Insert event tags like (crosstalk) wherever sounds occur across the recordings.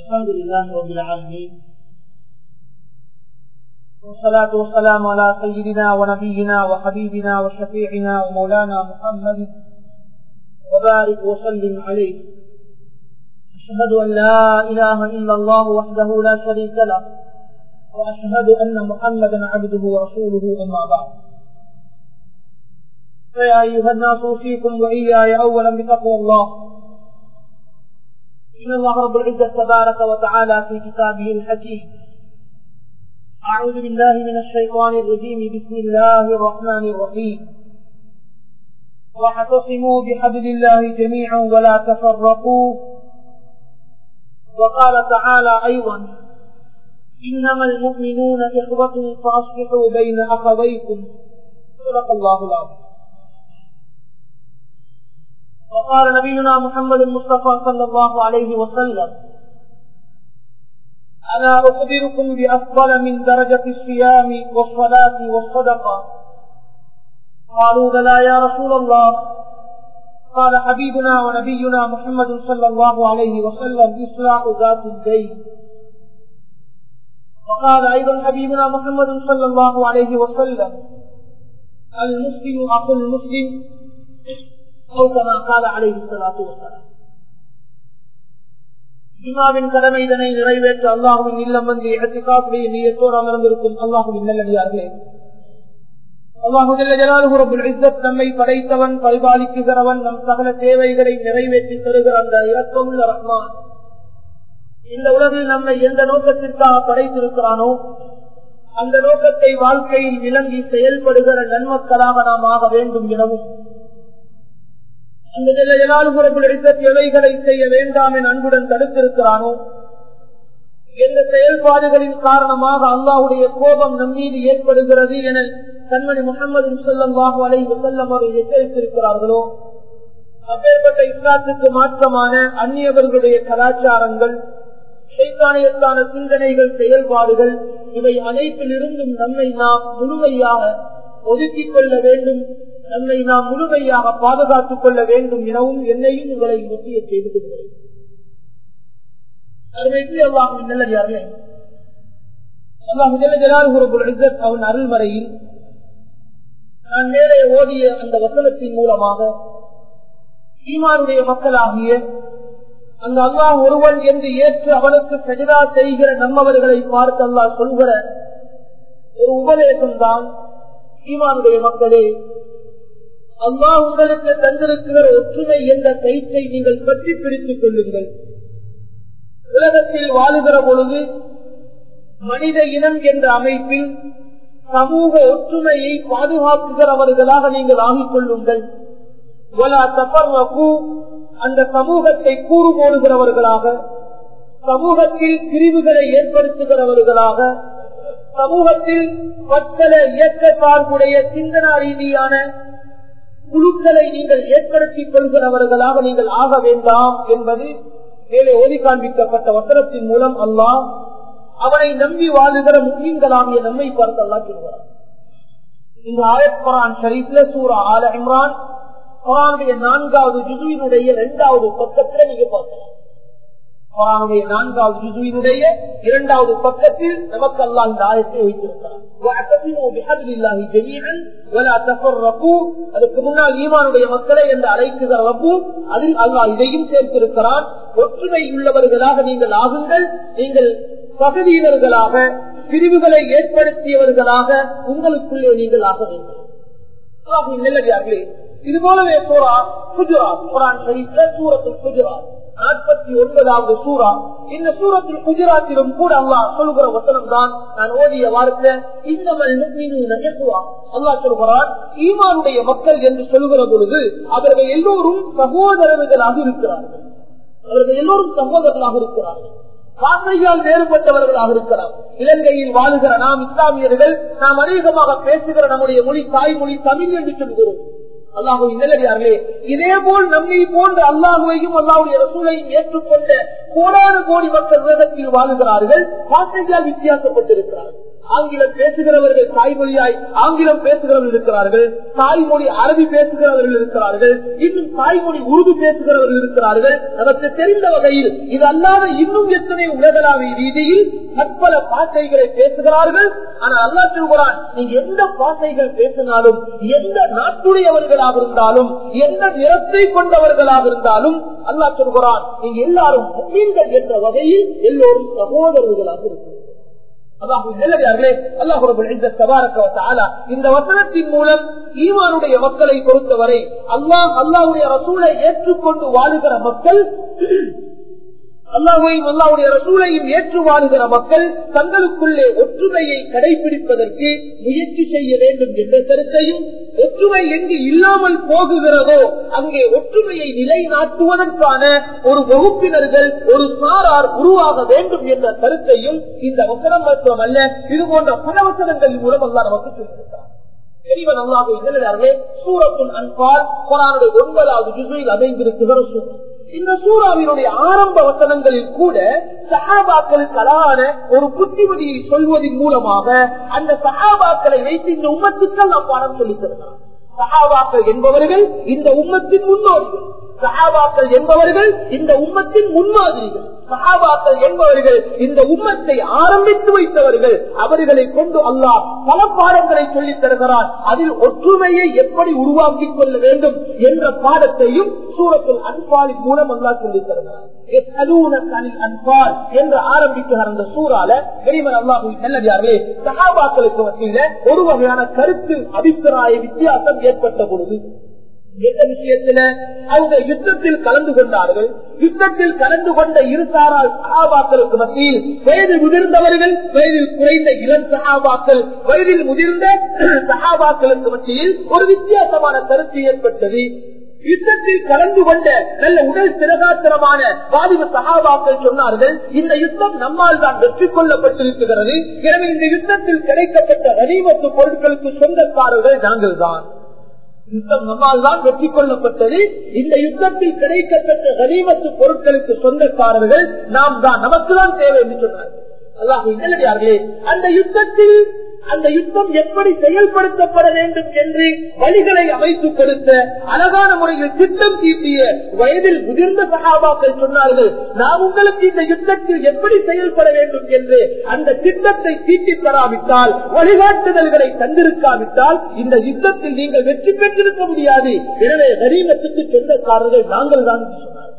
الحمد لله رب العالمين. والصلاة والسلام على سيدنا ونبينا وحبيبنا وشفيعنا ومولانا محمد وبارك وسلم عليه. أشهد أن لا إله إلا الله وحده لا شريك له وأشهد أن محمدا عبده ورسوله أما بعد. فيا أيها الناس أوصيكم وإياي أولا بتقوى الله. إن الله رب العزة تبارك وتعالى في كتابه الحكيم. أعوذ بالله من الشيطان الرجيم. بسم الله الرحمن الرحيم. واعتصموا بحبل الله جميعا ولا تفرقوا. وقال تعالى أيضا إنما المؤمنون إخوة فأصلحوا بين أخويكم. صدق الله العظيم. وقال نبينا محمد المصطفى صلى الله عليه وسلم أنا أخبركم بأفضل من درجة الصيام والصلاة والصدقة. قالوا بلى يا رسول الله. قال حبيبنا ونبينا محمد صلى الله عليه وسلم إصلاح ذات البين وقال أيضا حبيبنا محمد صلى الله عليه وسلم المسلم أخو المسلم أو كما قال عليه الصلاة والسلام ஜுமாவின் கடமை இதனை நிறைவேற்ற அல்லாஹுவின் இல்லம் வந்து இடத்துக்காப்புடைய நீயத்தோடு அமர்ந்திருக்கும் அல்லாஹுவின் நல்லடியார்களே நம்மை படைத்தவன் பரிபாலிக்குகிறவன் நம் சகல தேவைகளை நிறைவேற்றி தருகிற அந்த இரக்கமுள்ள ரஹ்மான் இந்த உலகில் நம்மை எந்த நோக்கத்திற்காக படைத்திருக்கிறானோ அந்த நோக்கத்தை வாழ்க்கையில் விளங்கி செயல்படுகிற நன்மக்களாக நாம் ஆக வேண்டும் எனவும் அந்த நிலையிலாளுபுறத்தில் எவைகளை செய்ய வேண்டாம் என அன்புடன் தடுத்திருக்கிறானோ? எந்த செயல்பாடுகளின் காரணமாக அல்லாவுடைய கோபம் நம்மீது ஏற்படுகிறது என கண்மணி முகமது சொல்லமாக அலை செல்லம் அவர்கள் எச்சரித்திருக்கிறார்களோ? அப்பேற்பட்ட இஸ்லாத்துக்கு மாற்றமான அந்நியவர்களுடைய கலாச்சாரங்கள் சைத்தானியத்தான சிந்தனைகள் செயல்பாடுகள் இவை அனைத்திலிருந்தும் நம்மை நாம் முழுமையாக ஒதுக்கிக் கொள்ள வேண்டும் நம்மை நாம் முழுமையாக பாதுகாத்துக் கொள்ள வேண்டும் எனவும் என்னையும் உங்களை முக்கிய செய்து கொள்கிறேன். அவன் அருள்மறையில் நான் மேலே ஓதிய அந்த வசனத்தின் மூலமாக ஈமானுடைய மக்களாகிய அந்த அல்லாஹ் ஒருவன் என்று ஏற்று அவனுக்கு சஜிதா செய்கிற நம்மவர்களை பார்த்து அல்லாஹ் சொல்கிற ஒரு உபதேசம் தான் ஈமானுடைய மக்களே அம்மா உங்களுக்கு தந்திருக்கிற ஒற்றுமை என்ற கயிற்றை நீங்கள் பற்றி பிடித்துக் கொள்ளுங்கள். உலகத்தில் வாழுகிற பொழுது மனித இனம் என்ற அமைப்பில் சமூக ஒற்றுமையை பாதுகாக்குகிறவர்களாக நீங்கள் ஆகிக் கொள்ளுங்கள். அந்த சமூகத்தை கூறு போடுகிறவர்களாக சமூகத்தில் பிரிவுகளை ஏற்படுத்துகிறவர்களாக சமூகத்தில் பத்தல இயக்க சார்புடைய சிந்தனா ரீதியான குழுக்களை நீங்கள் ஏற்படுத்திக் கொள்கிறவர்களாக நீங்கள் ஆக வேண்டாம் என்பது மேலே ஓதி காண்பிக்கப்பட்ட வசனத்தின் மூலம் அல்லாஹ் அவனை நம்பி வாழுகிற முஸ்லீம்களாகிய நம்மை பார்த்து அல்லா சொல்கிறார் இந்த ஆயத் குரான் ஷரீப்ல சூரா ஆல இம்ரான் குரானுடைய நான்காவது ஜுதுவினுடைய இரண்டாவது பக்கத்துல நீங்க பார்க்கலாம். குரானுடைய நான்காவது ஜுதுவினுடைய இரண்டாவது பக்கத்தில் நமக்கு அல்லா இந்த ஆயத்தை வைத்திருக்கிறார் அதுக்கு முன்னால் ஈமானுடைய மக்களை என்று அழைக்கிற ரப்பு அதில் அல்லா இதையும் சேர்த்திருக்கிறான். ஒற்றுமை உள்ளவர்களாக நீங்கள் ஆகுங்கள். நீங்கள் பகுதியினர்களாக பிரிவுகளை ஏற்படுத்தியவர்களாக உங்களுக்குள்ளே நீங்கள் ஆக வேண்டும். நல்லதார்களே இது போலவே சூரா குஜராத் குரான் ஷரீப்ல சூரத்தில் குஜராத். நாற்பத்தி ஒன்பதாவது சூறா. இந்த சூரத்தில் குஜராத்திலும் கூட அல்லா சொல்கிற வசனம் தான் நான் ஓடிய வார்த்தை இந்த அல்லா சொல்கிறார் ஈமானுடைய மக்கள் என்று சொல்கிற பொழுது அவர்கள் எல்லோரும் சகோதரர்களாக இருக்கிறார்கள். அவர்கள் எல்லோரும் சகோதரர்களாக இருக்கிறார்கள். வார்த்தையால் வேறுபட்டவர்களாக இருக்கிறார் இலங்கையில் வாழுகிற நாம் இஸ்லாமியர்கள் நாம் அநேகமாக பேசுகிற நம்முடைய மொழி தாய்மொழி தமிழ் என்று சொல்கிறோம். அல்லாஹுவின் நல்லடியார்களே இதே போல் நம்மை போன்ற அல்லாஹுவையும் அல்லாஹுடைய ரசூலையும் ஏற்றுக்கொண்ட கோடான கோடி மக்கள் உலகத்தில் வாழுகிறார்கள். வார்த்தையால் வித்தியாசப்பட்டிருக்கிறார்கள். ஆங்கிலம் பேசுகிறவர்கள் தாய்மொழியாய் ஆங்கிலம் பேசுகிறவர்கள் இருக்கிறார்கள். தாய்மொழி அரபி பேசுகிறவர்கள் இருக்கிறார்கள். இன்னும் தாய்மொழி உருது பேசுகிறவர்கள் இருக்கிறார்கள். நமக்கு தெரிந்த வகையில் இது அல்லாத இன்னும் எத்தனை உலகளாவிய ரீதியில் பற்பல பாசைகளை பேசுகிறார்கள். ஆனால் அல்லா சொல்கிறான் நீங்க எந்த பாசைகள் பேசினாலும் எந்த நாட்டுடையவர்களாக இருந்தாலும் எந்த நிறத்தை கொண்டவர்களாக இருந்தாலும் அல்லா சொல்கிறான் நீங்க எல்லாரும் என்ற வகையில் எல்லோரும் சகோதரர்களாக இருக்கிறார்கள் இந்த வசனத்தின் மூலம் ஈமானுடைய மக்களை பொறுத்தவரை அல்லாஹ் அல்லாவுடைய ரசூலை ஏற்றுக்கொண்டு வாழுகிற மக்கள் அல்லாஹையும் அல்லாவுடைய ரசூலையும் ஏற்று வாழுகிற மக்கள் தங்களுக்குள்ளே ஒற்றுமையை கடைபிடிப்பதற்கு முயற்சி செய்ய வேண்டும் என்ற கருத்தையும் ஒற்றுமை எங்கு இல்லாமல் போகுகிறதோ அங்கே ஒற்றுமையை நிலைநாட்டுவதற்கான ஒரு வகுப்பினர்கள் ஒரு சாரார் உருவாக வேண்டும் என்ற கருத்தையும் இந்த வசனம் மட்டுமல்ல இது போன்ற பல வசனங்களின் மூலம் அல்லா நமக்கு சொல்லியிருக்கிறார் இறைவன் அல்லாஹே சூரத்தின் அன்பால் ஒன்பதாவது ஜுசையில் அமைந்திருக்கிற சூழல் இந்த சூறாவினுடைய ஆரம்ப வசனங்களில் கூட சகாபாக்கள் கலான ஒரு புத்திமதியை சொல்வதன் மூலமாக அந்த சகாபாக்களை வைத்து இந்த உமத்துக்கள் நாம் பாடம் சொல்லித் தருகிறோம் சகாபாக்கள் என்பவர்கள் இந்த உம்மத்தின் முன்னோடிகள். சகாபாக்கள் என்பவர்கள் இந்த உம்மத்தின் முன்மாதிரிகள். சகாபாக்கள் என்பவர்கள் இந்த உம்மத்தை ஆரம்பித்து வைத்தவர்கள். அவர்களை கொண்டு அல்லாஹ் பல பாடங்களை சொல்லித் தருகிறார் அதில் ஒற்றுமையை எப்படி உருவாக்கிக் கொள்ள வேண்டும் என்ற பாடத்தையும் சூரத்தில் அன்பாலின் மூலம் அல்லாஹ் சொல்லித் தருகிறார் அன்பால் என்று ஆரம்பிக்கிறார் அந்த சூறால. பெரியவர் அல்லாஹு நல்லதார்களே சகாபாக்களுக்கு மத்தியில ஒரு வகையான கருத்து அபிப்பிராய வித்தியாசம் ஏற்பட்ட பொழுது எந்த விஷயத்துல? அவங்க யுத்தத்தில் கலந்து கொண்டார்கள். யுத்தத்தில் கலந்து கொண்ட இரு சாரால் சகாபாக்களுக்கு மத்தியில் வயது முதிர்ந்தவர்கள் வயதில் குறைந்த இளம் சகாபாக்கள் வயதில் முதிர்ந்த (clears throat) சகாபாக்களுக்கு மத்தியில் ஒரு வித்தியாசமான கருத்து ஏற்பட்டது. யுத்தத்தில் கலந்து கொண்ட நல்ல உடல் திரகாத்திரமான வாலிப சகாபாக்கள் சொன்னார்கள் இந்த யுத்தம் நம்மால் தான் வெற்றி கொள்ளப்பட்டிருக்கிறது. எனவே இந்த யுத்தத்தில் கிடைக்கப்பட்ட கனிமத்து பொருட்களுக்கு சொந்தக்காரர்கள் நாங்கள் தான் யுத்தம் நம்மால் தான் வெற்றி கொள்ளப்பட்டது. இந்த யுத்தத்தில் கிடைக்கப்பட்ட கனிமத்து பொருட்களுக்கு சொந்தக்காரர்கள் நாம் தான். நமக்கு தான் தேவை என்று சொன்னார்கள். அல்லாஹே அந்த யுத்தத்தில் அந்த யுத்தம் எப்படி செயல்படுத்தப்பட வேண்டும் என்று வழிகளை அமைத்து கொடுத்த அழகான முறையில் திட்டம் தீட்டிய வயதில் முதிர்ந்த சகாபாக்கள் சொன்னார்கள் நாம் உங்களுக்கு இந்த யுத்தத்தில் எப்படி செயல்பட வேண்டும் என்று அந்த திட்டத்தை தீட்டி தராவிட்டால் வழிகாட்டுதல்களை தந்திருக்காவிட்டால் இந்த யுத்தத்தில் நீங்கள் வெற்றி பெற்றிருக்க முடியாது. எனவே கரீமத்துக்கு சொந்தக்காரர்கள் நாங்கள் தான் சொன்னார்கள்.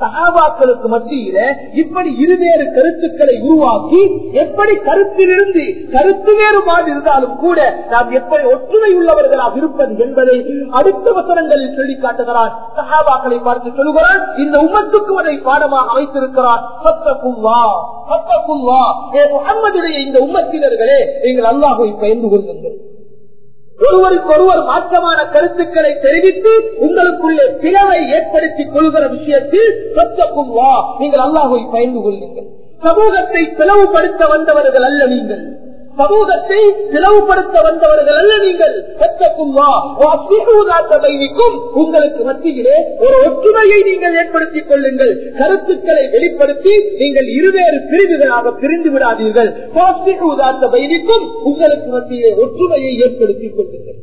சகாபாக்களுக்கு மத்தியில இப்படி இருவேறு கருத்துக்களை உருவாக்கி எப்படி கருத்திலிருந்து கருத்து வேறுபாடு இருந்தாலும் கூட நாம் எப்படி ஒற்றுமை உள்ளவர்களாக இருப்பது என்பதை அடுத்த வசனங்களில் சொல்லி காட்டுகிறான். சகாபாக்களை பார்த்து சொல்லுகிறான் இந்த உமத்துக்கு அதை பாடமாக அமைத்திருக்கிறார் சத்தகுல்லா சத்தகுல்லா முகம்மதுடைய இந்த உம்மத்தினர்களே நீங்கள் அல்லாஹை பயந்து கொள்ளுங்கள். ஒருவருக்கு ஒருவர் மாற்றமான கருத்துக்களை தெரிவித்து உங்களுக்குள்ளே பிளவை ஏற்படுத்திக் கொள்கிற விஷயத்தில் சொத்தக்கும் வா நீங்கள் அல்லாஹை பயந்து கொள்ளுங்கள். சமூகத்தை பிளவுபடுத்த வந்தவர்கள் அல்ல நீங்கள். சமூகத்தை பிளவுபடுத்த வந்தவர்கள் அல்ல நீங்கள். உங்களுக்கு மத்தியிலே ஒரு ஒற்றுமையை நீங்கள் ஏற்படுத்திக் கொள்ளுங்கள். கருத்துக்களை வெளிப்படுத்தி நீங்கள் இருவேறு பிரிவுகளாக பிரிந்து விடாதீர்கள். வைதிக்கும் உங்களுக்கு மத்தியிலே ஒற்றுமையை ஏற்படுத்திக் கொள்ளுங்கள்.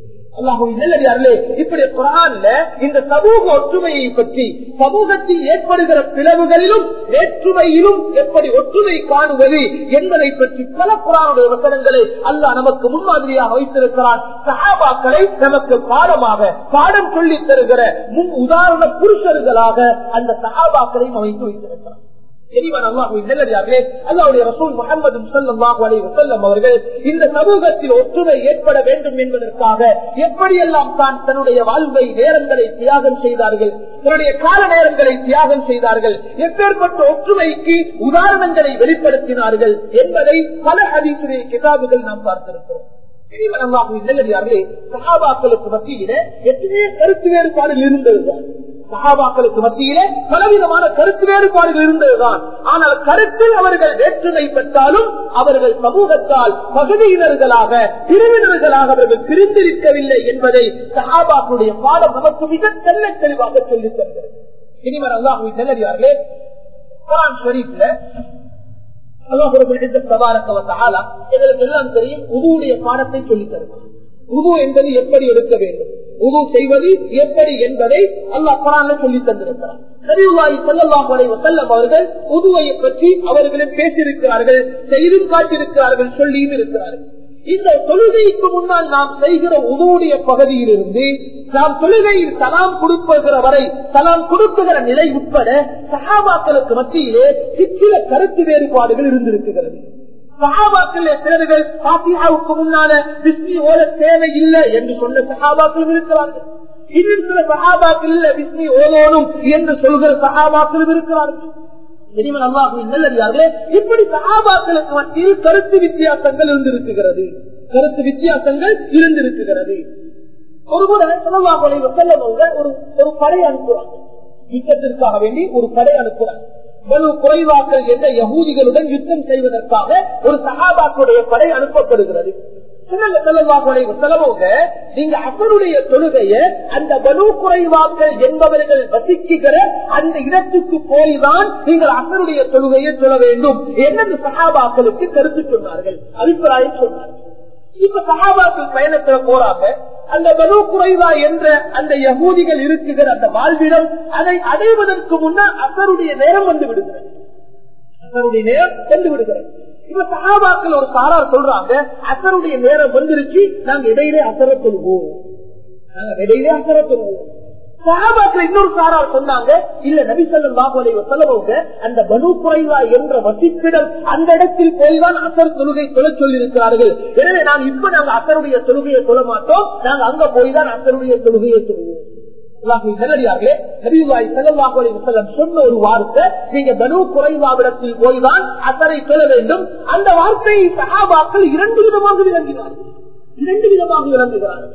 இப்படி குரான்ல இந்த சமூக ஒற்றுமையை பற்றி சமூகத்தில் ஏற்படுகிற பிளவுகளிலும் வேற்றுமையிலும் எப்படி ஒற்றுமை காணுவது என்பதை பற்றி பல குரானுடைய வசனங்களை அல்லாஹ் நமக்கு முன்மாதிரியாக வைத்திருக்கிறான். சகாபாக்களை நமக்கு பாடமாக பாடம் சொல்லித் தருகிற முன் உதாரண புருஷர்களாக அந்த சகாபாக்களையும் அமைத்து வைத்திருக்கிறார் இந்த சமூகத்தில் ஒற்றுமை ஏற்பட வேண்டும் என்பதற்காக எப்படியெல்லாம் தான் தன்னுடைய வாழ்வை நேரங்களை தியாகம் செய்தார்கள் தன்னுடைய கால நேரங்களை தியாகம் செய்தார்கள் எப்பேற்பட்ட ஒற்றுமைக்கு உதாரணங்களை வெளிப்படுத்தினார்கள் என்பதை பல அதிசுடைய கிதாபுகள் நாம் பார்த்திருக்கிறோம். சகாபாக்களுக்கு மத்தியில எத்தனையோ கருத்து வேறுபாடுகள் இருந்திருந்தார்கள். சகாபாக்களுக்கு மத்தியிலே பலவிதமான கருத்து வேறுபாடுகள் இருந்ததுதான். ஆனால் கருத்தில் அவர்கள் வேற்றுமை பெற்றாலும் அவர்கள் சமூகத்தால் பகுதியினர்களாக பிரிவினர்களாக அவர்கள் பிரிந்திருக்கவில்லை என்பதை சகாபாக்களுடைய பாடம் நமக்கு மிக தெல்ல தெளிவாக சொல்லித் தருகிறது. இனிமர் அல்லாஹுவை செல்லறியார்களே குரான் ஷரீப்ல எங்களுக்கு எல்லாம் தெரியும் உதுவுடைய பாடத்தை சொல்லித் தருவார் உது என்பது எப்படி எடுக்க வேண்டும்? உது செய்வது எப்படி என்பதை அல்லாஹ் குரான்ல சொல்லி தந்திருக்கிறார் நபிவாய் செல்லல்லாம் செல்லம் அவர்கள் உதுவை பற்றி அவர்களிடம் பேசியிருக்கிறார்கள் செய்தும் காட்டியிருக்கிறார்கள் சொல்லியும் இருக்கிறார்கள். இந்த தொழுகைக்கு முன்னால் நாம் செய்கிற உதவுடைய பகுதியிலிருந்து நாம் தொழுகையில் தலாம் கொடுப்புகிற வரை சலாம் கொடுக்குகிற நிலை உட்பட சகாபாக்களுக்கு மத்தியிலே சிற்சில கருத்து வேறுபாடுகள் இருந்திருக்கிறது. சகாபாக்கள் சிலர்கள் பாத்தியாவுக்கு முன்னால விஸ்மி ஓத தேவை இல்லை என்று சொன்ன சகாபாக்களும் இருக்கிறார்கள். இன்னும் சில சகாபாக்கள் இல்ல விஸ்மி ஓதோனும் என்று சொல்கிற சகாபாக்களும் இருக்கிறார்கள். இப்படி சகாபாக்களுக்கு மத்தியில் கருத்து வித்தியாசங்கள் இருந்திருக்கிறது. கருத்து வித்தியாசங்கள் இருந்திருக்கிறது. ஒரு முறை சொல்லலாமலை ஒரு ஒரு படை அனுப்புறாங்க. யுத்தத்திற்காக வேண்டி ஒரு படை அனுப்புறாங்க. வலு குறைவாக்கள் என்ற யகூதிகளுடன் யுத்தம் செய்வதற்காக ஒரு சகாபாக்களுடைய படை அனுப்பப்படுகிறது. நீங்க அவருடைய தொழுகைய அந்த பலு குறைவாக்கள் என்பவர்கள் வசிக்குகிற அந்த இடத்துக்கு போய்தான் நீங்கள் அவருடைய தொழுகையை சொல்ல வேண்டும். என்னென்று சகாபாக்களுக்கு கருத்து சொன்னார்கள் அபிப்பிராயம் சொன்னார்கள். இப்ப சகாபாக்கள் பயணத்துல போறாங்க. அந்த பலு குறைவா என்ற அந்த யகூதிகள் இருக்குகிற அந்த வாழ்விடம் அதை அடைவதற்கு முன்னால் அசருடைய நேரம் வந்து விடுகிறது. அசருடைய நேரம் வந்து விடுகிறது. இப்ப சகாபாக்கள் ஒரு சாரார் சொல்றாங்க அசருடைய நேரம் வந்துருச்சு நாங்க இடையிலே அசர சொல்வோம் நாங்க இடையிலே அசர சொல்வோம் சகாபாக்கள் இன்னொரு சாரார் சொன்னாங்க இல்ல நபிசல்லம் பாபுலை செலவங்க அந்த பனு குறைவா என்ற வசிப்பிடம் அந்த இடத்தில் போய்தான் அசர் தொழுகை சொல்ல சொல்லியிருக்கிறார்கள். எனவே நாங்க இப்ப நாங்க அசருடைய தொழுகையை சொல்ல மாட்டோம் நாங்க அங்க போய்தான் அசருடைய தொழுகையை சொல்லுவோம் சொன்ன ஒரு வார்த்தை நீங்க பனு குறைவாவிடத்தில் போய்தான் அசரை சொல்ல வேண்டும். அந்த வார்த்தையை சகாபாக்கள் இரண்டு விதமாக விளங்கினார்கள். இரண்டு விதமாக விளங்குகிறார்கள்.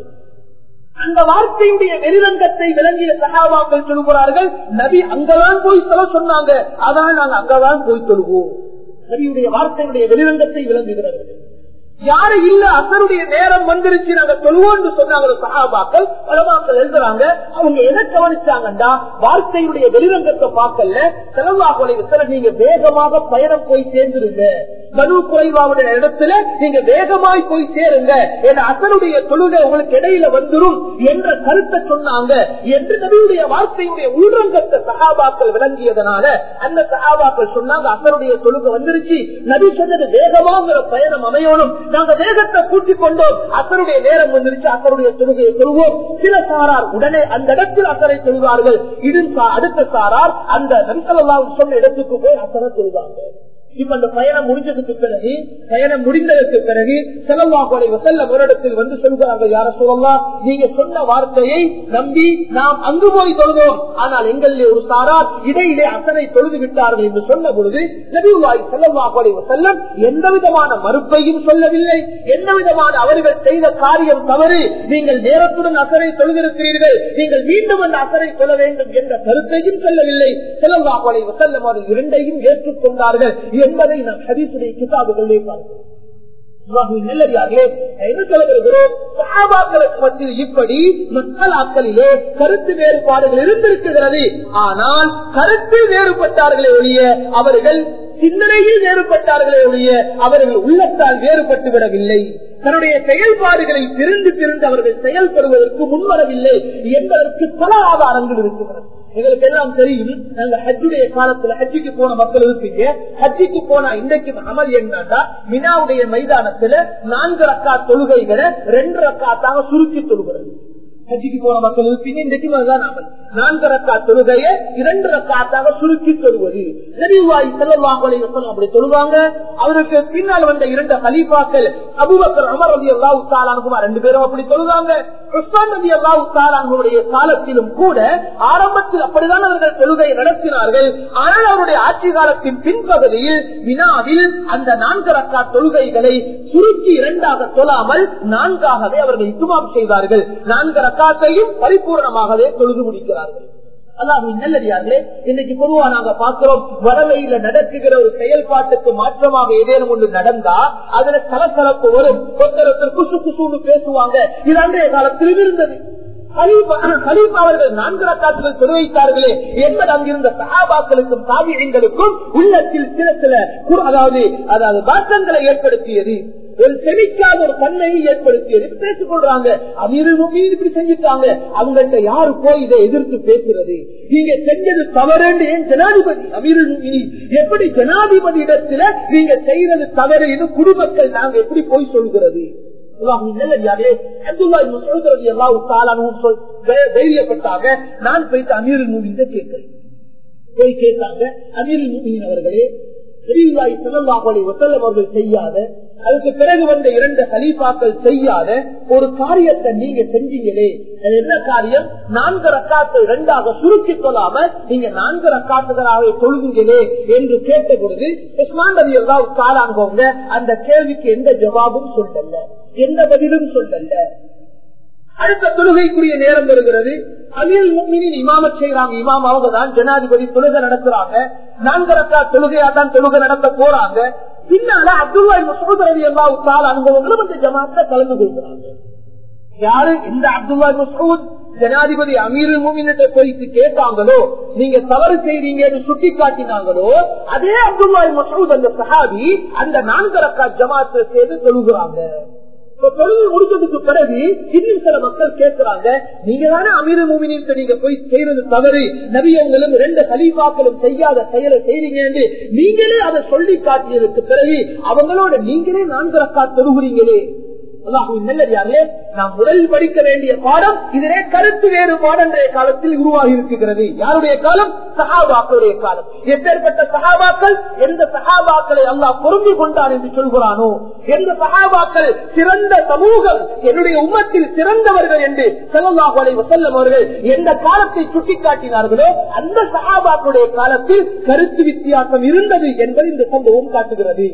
அந்த வார்த்தையுடைய வெளிரங்கத்தை விளங்கிய சகாபாக்கள் சொல்கிறார்கள் நபி அங்கதான் போய் சொல்ல சொன்னாங்க. அதான் நாங்க அங்கதான் போய் சொல்லுவோம் நபியுடைய வார்த்தையுடைய வெளிரங்கத்தை விளங்குகிறார்கள் யாரு இல்ல அசருடைய நேரம் வந்துருச்சு நாங்க சொல்லுவோம் சொன்னாங்க சகாபாக்கள் பலமாக்கள் எழுதுறாங்க. அவங்க எதை கவனிச்சாங்கன்னா வார்த்தையுடைய வெளிரங்கத்தை பார்க்கல. செலவாக நீங்க வேகமாக பயணம் போய் சேர்ந்துருங்க. மனு குறைவாவுடைய இடத்துல நீங்க வேகமாய் போய் சேருங்க. என் அசனுடைய தொழுகை உங்களுக்கு இடையில வந்துடும் என்ற கருத்தை சொன்னாங்க. என்று நபியுடைய வார்த்தையுடைய உள்ரங்கத்தை சகாபாக்கள் விளங்கியதனால அந்த சகாபாக்கள் சொன்னாங்க அசனுடைய தொழுகை வந்துருச்சு. நபி சொன்னது வேகமாங்கிற பயணம் அமையணும். நாங்க வேகத்தை கூட்டிக் கொண்டோம் அசருடைய நேரம் வந்துருச்சு அசருடைய தொழுகையை சொல்வோம் சில சாரார் உடனே அந்த இடத்தில் அசரை சொல்வார்கள் இது அடுத்த சாரார் அந்த நபிசல்லாம் சொன்ன இடத்துக்கு போய் அசரை சொல்வார்கள் இப்ப அந்த பயணம் முடிஞ்சதுக்கு பிறகு பயணம் முடிந்ததற்கு பிறகு செலவாக்குறை செல்ல வருடத்தில் வந்து சொல்கிறாங்க யார சொல்லலாம் நீங்க சொன்ன வார்த்தையை நம்பி நாம் அங்கு போய் தொழுதோம். ஆனால் எங்களிலே ஒரு சாரார் இடையிலே அசனை தொழுது விட்டார்கள் என்று சொன்ன பொழுது நபிவாய் செல்லவாக்குறை செல்லம் எந்த விதமான மறுப்பையும் சொல்லவில்லை. எந்த விதமான அவர்கள் செய்த காரியம் தவறு. நீங்கள் நேரத்துடன் அசரை தொழுதிருக்கிறீர்கள். நீங்கள் மீண்டும் அந்த அசரை சொல்ல வேண்டும் என்ற கருத்தையும் சொல்லவில்லை. செல்லவாக்குறை செல்லம் அது இரண்டையும் ஏற்றுக்கொண்டார்கள். என்பதை நாம் ஹதீசுடைய கிதாபுகளிலே பார்க்கிறோம். மத்தியில் இப்படி மக்களாக்களிலே கருத்து வேறுபாடுகள் இருந்திருக்கிறது. ஆனால் கருத்து வேறுபட்டார்களே ஒழிய அவர்கள் சிந்தனையில் வேறுபட்டார்களே ஒழிய அவர்கள் உள்ளத்தால் வேறுபட்டு விடவில்லை தன்னுடைய செயல்பாடுகளை திருந்து திருந்து அவர்கள் செயல்படுவதற்கு முன்வரவில்லை என்பதற்கு பல ஆதாரங்கள் இருக்கிறது எங்களுக்கு எல்லாம் தெரியும் நாங்க ஹஜ்ஜுடைய காலத்துல ஹஜ்ஜிக்கு போன மக்கள் இருப்பீங்க ஹஜ்ஜிக்கு போனா இன்றைக்கு அமல் என்னன்னா மினாவுடைய மைதானத்துல நான்கு ரக்கா தொழுகைகளை ரெண்டு ரக்காத்தாக சுருக்கி தொழுகிறது. ஹஜ்ஜிக்கு போன மக்கள் இருப்பீங்க அதுதான் அமல் நான்கு ரக்கா தொழுகைய இரண்டு ரக்காத்தாக சுருக்கி தொழுவது. நெறிவாய் செல்லவாங்களை அப்படி தொழுவாங்க. அவருக்கு பின்னால் வந்த இரண்டு ஹலீஃபாக்கள் அபுபக்கர் அமர் ரதி அல்லா உத்தாலானுமா ரெண்டு பேரும் அப்படி தொழுவாங்க உஸ்மான் ரதி அல்லா உத்தாலானுடைய காலத்திலும் கூட ஆரம்பத்தில் அப்படிதான் அவர்கள் தொழுகை நடத்தினார்கள். ஆனால் அவருடைய ஆட்சி காலத்தின் பின்பகுதியில் வினாவில் அந்த நான்கு ரக்கா தொழுகைகளை சுருக்கி இரண்டாக தொழாமல் நான்காகவே அவர்கள் இத்துமாப் செய்தார்கள். நான்கு ரக்கா ரக்காத்தையும் பரிபூர்ணமாகவே தொழுது முடிக்கிறார்கள். நல்லடியார்களே இன்னைக்கு பொதுவா நாங்க பாக்குறோம் வடமையில நடக்குகிற ஒரு செயல்பாட்டுக்கு மாற்றமாக ஏதேனும் ஒன்று நடந்தா அதுல சலசலப்பு வரும். ஒருத்தர் குசு குசுன்னு பேசுவாங்க. இது அன்றைய காலத்தில் இருந்தது அவர்கள் நான்கு ரக்காத்துகள் தொழுவைத்தார்களே என்பது அங்கிருந்த சகாபாக்களுக்கும் சாவியங்களுக்கும் உள்ளத்தில் சில சில அதாவது அதாவது மாற்றங்களை ஏற்படுத்தியது. ஒரு செமிக்காத ஒரு தன்மையை ஏற்படுத்தியது. பேசிக் கொள்றாங்க அமீரும் இப்படி செஞ்சுட்டாங்க. அவங்கள்ட்ட யாரு போய் இதை எதிர்த்து பேசுறது? நீங்க செஞ்சது தவறுன்னு ஏன் ஜனாதிபதி அமீரும் எப்படி ஜனாதிபதி இடத்துல நீங்க செய்யறது தவறு என்று குடிமக்கள் நாங்க எப்படி போய் சொல்கிறது? தைரியப்பட்டாங்க. நான் போயிட்டு அமீர் மூவின் கேட்கிறேன் போய் கேட்டாங்க அமீர் மூவின் அவர்களே அவர்கள் செய்யாத அதுக்கு பிறகு வந்த இரண்டு கலீபாக்கள் செய்யாத ஒரு காரியத்தை நீங்க செஞ்சீங்களே. அது என்ன காரியம்? நான்கு ரக்காத்தை இரண்டாக சுருக்கி கொள்ளாம நீங்க நான்கு ரக்காத்துகளாக தொழுவீங்களே என்று கேட்ட பொழுது உஸ்மான் ரவி எல்லாம் காலாங்க அந்த கேள்விக்கு எந்த ஜவாபும் சொல்லல. எந்த பதிலும் சொல்லல. அடுத்த தொழுகைக்குரிய நேரம் வருகிறது. அமீர் முக்மினின் இமாம செய்யறாங்க இமாம் அவங்க தான் ஜனாதிபதி தொழுகை நடத்துறாங்க. நான்கு ரக்கா தொழுகையா தான் தொழுகை நடத்த போறாங்க. பின்னால அப்துல்லாய் மசூத் ரவி எல்லா உத்தால் அனுபவங்களும் அந்த ஜமாத்த கலந்து கொள்கிறாங்க. யாரு? இந்த அப்துல்லாய் மசூத் ஜனாதிபதி அமீர் மூமின்கிட்ட போயிட்டு கேட்டாங்களோ நீங்க தவறு செய்றீங்கன்னு சுட்டி காட்டினாங்களோ அதே அப்துல்லாய் மசூத் அந்த சஹாபி அந்த நான்கு ரக்கா ஜமாத்தை சேர்ந்து தொழுகிறாங்க. தொழுகை முடிஞ்சதுக்கு பிறகு இன்னும் சில மக்கள் கேட்கிறாங்க நீங்க தானே அமீர மூமினின் நீங்க போய் செய்யறது தவறு. நவியங்களும் ரெண்டு கலீபாக்களும் செய்யாத செயலை செய்றீங்க நீங்களே அதை சொல்லி காட்டியதுக்கு பிறகு அவங்களோட நீங்களே நான்கு ரக்கா தொழுகிறீங்களே. நல்லதாலே நாம் முதலில் படிக்க வேண்டிய பாடம் இதே கருத்து வேறுபாடு என்ற காலத்தில் உருவாகி இருக்கிறது. யாருடைய காலம்? சகாபாக்களுடைய காலம். எப்பேற்பட்ட சகாபாக்கள் எந்த சகாபாக்களை அல்லாஹ் பொருந்து கொண்டான் என்று சொல்கிறானோ எந்த சகாபாக்கள் சிறந்த சமூகம் என்னுடைய உம்மத்தில் சிறந்தவர்கள் என்று செல்லல்லாஹ் வசல்லம் அவர்கள் எந்த காலத்தை சுட்டிக்காட்டினார்களோ அந்த சகாபாக்களுடைய காலத்தில் கருத்து வித்தியாசம் இருந்தது என்பது இந்த சம்பவம் காட்டுகிறது.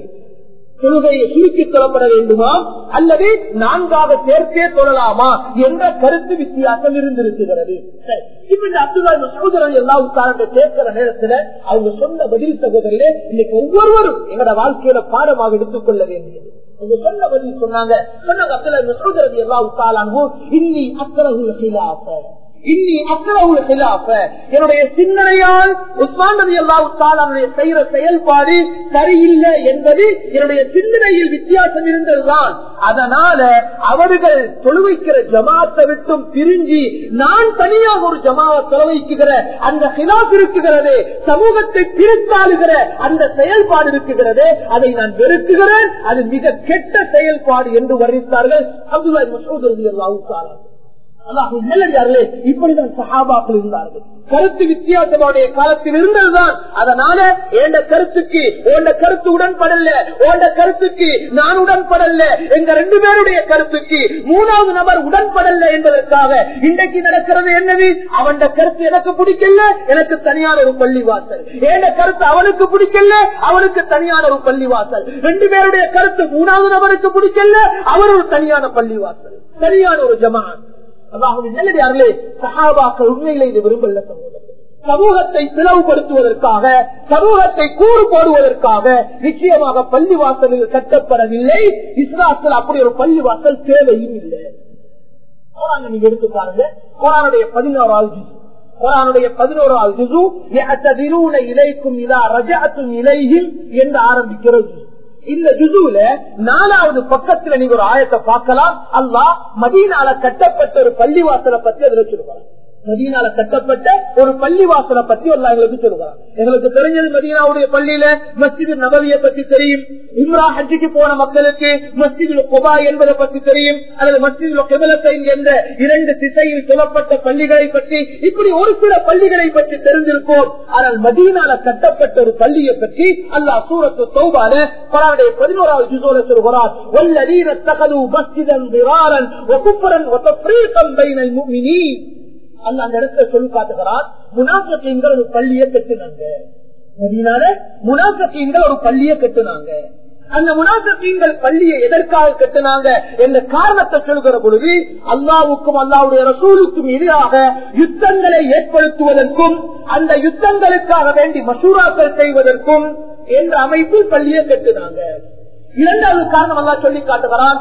தொழுகையை சுருக்கி தொழப்பட வேண்டுமா? அல்லது நான்காக சேர்த்தே தொழலாமா என்ற கருத்து வித்தியாசம் இருந்திருக்கிறது. இப்ப இந்த அப்துல்லா சகோதரன் எல்லா உத்தாரத்தை கேட்கிற நேரத்துல அவங்க சொன்ன பதில் சகோதரர்களே இன்னைக்கு ஒவ்வொருவரும் எங்களோட வாழ்க்கையில பாடமாக எடுத்துக்கொள்ள வேண்டியது. அவங்க சொன்ன பதில் சொன்னாங்க. சொன்னாங்க அப்துல்லா சகோதரன் எல்லா உத்தாலானோ இன்னி அக்கரகுல இன்னி என்னுடைய சிந்தனையால் உஸ்மான் நபி அல்லாவுடைய செய்யற செயல்பாடு சரியில்லை என்பது என்னுடைய சிந்தனையில் வித்தியாசம் இருந்ததுதான். அதனால அவர்கள் தொழுவைக்கிற ஜமாத்தை விட்டும் பிரிஞ்சு நான் தனியாக ஒரு ஜமாவை தொலைவைக்குகிற அந்த ஹிலாப் இருக்குகிறது சமூகத்தை பிரித்தாளுகிற அந்த செயல்பாடு இருக்குகிறது அதை நான் வெறுக்குகிறேன். அது மிக கெட்ட செயல்பாடு என்று வர்ணித்தார்கள் அப்துல்லா மசூத் அல்லாஹு நல்லே இப்படிதான் சஹாபாக்கள் இருந்தார்கள். கருத்து வித்தியாசமுடைய காலத்தில் இருந்ததுதான். அதனால என்ன கருத்துக்கு உண்ட கருத்து உடன்படல உண்ட கருத்துக்கு நான் உடன்படல எங்க ரெண்டு பேருடைய கருத்துக்கு மூணாவது நபர் உடன்படல என்பதற்காக இன்றைக்கு நடக்கிறது என்னது? அவன் கருத்து எனக்கு பிடிக்கல எனக்கு தனியான ஒரு பள்ளி வாசல் ஏண்ட கருத்து அவனுக்கு பிடிக்கல அவனுக்கு தனியான ஒரு பள்ளி வாசல் ரெண்டு பேருடைய கருத்து மூணாவது நபருக்கு பிடிக்கல அவர் ஒரு தனியான பள்ளி வாசல் தனியான ஒரு ஜமான் அதாவது நல்லடியார்களே சகாபாக்கள் உண்மையில இது விரும்பல சமூகத்தை. பிளவுபடுத்துவதற்காக சமூகத்தை கூறு போடுவதற்காக நிச்சயமாக பள்ளி வாசலில் கட்டப்படவில்லை. இஸ்லாத்தில் அப்படி ஒரு பள்ளி வாசல் தேவையும் இல்லை. நீங்க எடுத்து பாருங்க. குரானுடைய பதினோராவது ஜிசு. குரானுடைய பதினோராவது ஜிசு இலைக்கும் இதா ரஜாத்தும் இலையில் என்று ஆரம்பிக்கிறது இந்த ஜுசுல நாலாவது பக்கத்துல நீங்க ஒரு ஆயத்தை பார்க்கலாம். அல்லா மதீனால கட்டப்பட்ட ஒரு பள்ளிவாசலை பத்தி அதுல சொல்லுவாங்க மதியனால கட்டப்பட்ட ஒரு பள்ளிவாசலை பத்தி அல்லா எங்களுக்கு சொல்லுவாங்க எங்களுக்கு தெரிஞ்சது மதியனாவுடைய பள்ளியில மஸ்ஜிது நபவிய பத்தி தெரியும். இம்ரா ஹஜ்ஜிக்கு போன மக்களுக்கு மஸ்ஜிது கொபா என்பதை பத்தி தெரியும். அல்லது மஸ்ஜிது கெமலத்தை என்ற இரண்டு திசையில் சொல்லப்பட்ட பள்ளிகளை பற்றி இப்படி ஒரு சில பள்ளிகளை பற்றி தெரிந்திருப்போம் ஆனால் மதியனால கட்டப்பட்ட ஒரு பள்ளியை பற்றி அல்லாஹ் சூரத்து தௌபால பலாவுடைய பதினோராவது ஜிசோல சொல்கிறார் வல்லதீன தகது மஸ்ஜிதன் திராரன் ஒகுப்பரன் ஒத்தப்ரீகம் பைனல் முஃமினீன். அல்ல அந்த இடத்துல சொல்லி காட்டுகிறார் முனாசத்தீன்கள் ஒரு பள்ளியை கட்டுனாங்க. அதனால முனாசத்தீன்கள் ஒரு பள்ளியை கட்டுனாங்க. அந்த முனாசத்தீன்கள் பள்ளியை எதற்காக கட்டுனாங்க என்ற காரணத்தை சொல்கிற பொழுது அல்லாவுக்கும் அல்லாவுடைய ரசூலுக்கும் எதிராக யுத்தங்களை ஏற்படுத்துவதற்கும் அந்த யுத்தங்களுக்காக வேண்டி மசூராக்கள் செய்வதற்கும் என்ற அமைப்பில் பள்ளியை கட்டுனாங்க. இரண்டாவது காரணம் அல்லா சொல்லி காட்டுகிறான்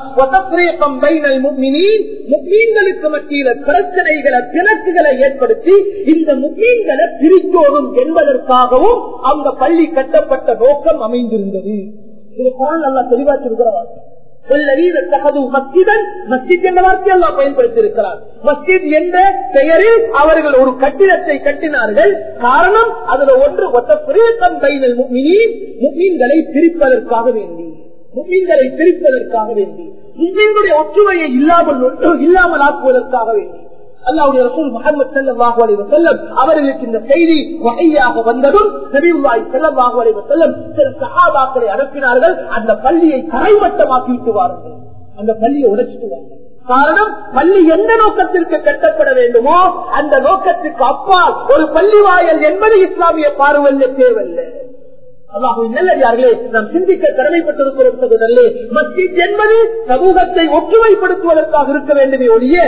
முக்மீன்களுக்கு மத்தியில பிரச்சனைகளை பிணக்குகளை ஏற்படுத்தி இந்த முக்மீன்களை பிரித்தோடும் என்பதற்காகவும் அந்த பள்ளி கட்டப்பட்ட நோக்கம் அமைந்திருந்தது. இது குரல் நல்லா தெளிவா சொல்கிறார் பெயரில் அவர்கள் ஒரு கட்டிடத்தை கட்டினார்கள். காரணம் அதுல ஒன்று முக்மீன்களை பிரிப்பதற்காக வேண்டி. முக்மீன்களை பிரிப்பதற்காக வேண்டி முஸ்லிம்களுடைய ஒற்றுமையை இல்லாமல் இல்லாமல் ஆக்குவதற்காக வேண்டி அல்லாவுடைய ரசூல் முகமது செல்லவாக செல்லம் அவர்களுக்கு இந்த செய்தி வகையாக வந்ததும் நபிவாய் செல்லவாக செல்லம் சில சகாபாக்களை அனுப்பினார்கள். அந்த பள்ளியை தரைமட்டமாக்கி விட்டுவார்கள் அந்த பள்ளியை உடைச்சிட்டுவார்கள். காரணம் பள்ளி எந்த நோக்கத்திற்கு கட்டப்பட வேண்டுமோ அந்த நோக்கத்திற்கு அப்பால் ஒரு பள்ளி வாயல் என்பது இஸ்லாமிய பார்வையில் தேவையில்லை. நல்லே நாம் சிந்திக்க கடமைப்பட்டிருக்கிறோம் சகோதரே மஸ்ஜித் என்பது சமூகத்தை ஒற்றுமைப்படுத்துவதற்காக இருக்க வேண்டுமே ஒழிய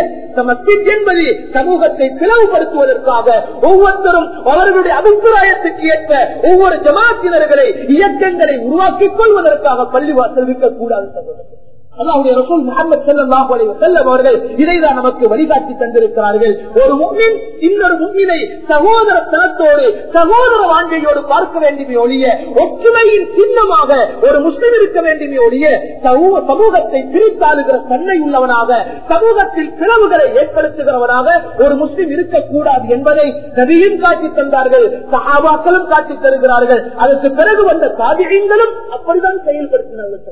மஸ்ஜித் என்பது சமூகத்தை பிளவுபடுத்துவதற்காக ஒவ்வொருத்தரும் அவர்களுடைய அபிப்பிராயத்துக்கு ஏற்ப ஒவ்வொரு ஜமாத்தினர்களை இயக்கங்களை உருவாக்கிக் கொள்வதற்காக பள்ளிவாசல் இருக்கக்கூடாது சகோதரர் அல்லாவுடைய ரசூல் முகமது செல்லாஹ் செல்லம் அவர்கள் இதைதான் நமக்கு வழிகாட்டி தந்திருக்கிறார்கள். ஒரு முன்னின் இன்னொரு முன்னினை சகோதர தனத்தோடு சகோதர வாழ்க்கையோடு பார்க்க வேண்டுமே ஒழிய ஒற்றுமையின் சின்னமாக ஒரு முஸ்லிம் இருக்க வேண்டுமே ஒழிய சமூகத்தை பிரித்தாளுகிற தன்மை உள்ளவனாக சமூகத்தில் பிளவுகளை ஏற்படுத்துகிறவனாக ஒரு முஸ்லிம் இருக்கக்கூடாது என்பதை நபியும் காட்டி தந்தார்கள் சகாபாக்களும் காட்டி தருகிறார்கள். அதற்கு பிறகு வந்த சாதிகளும் அப்படிதான் செயல்படுத்தினார்கள்.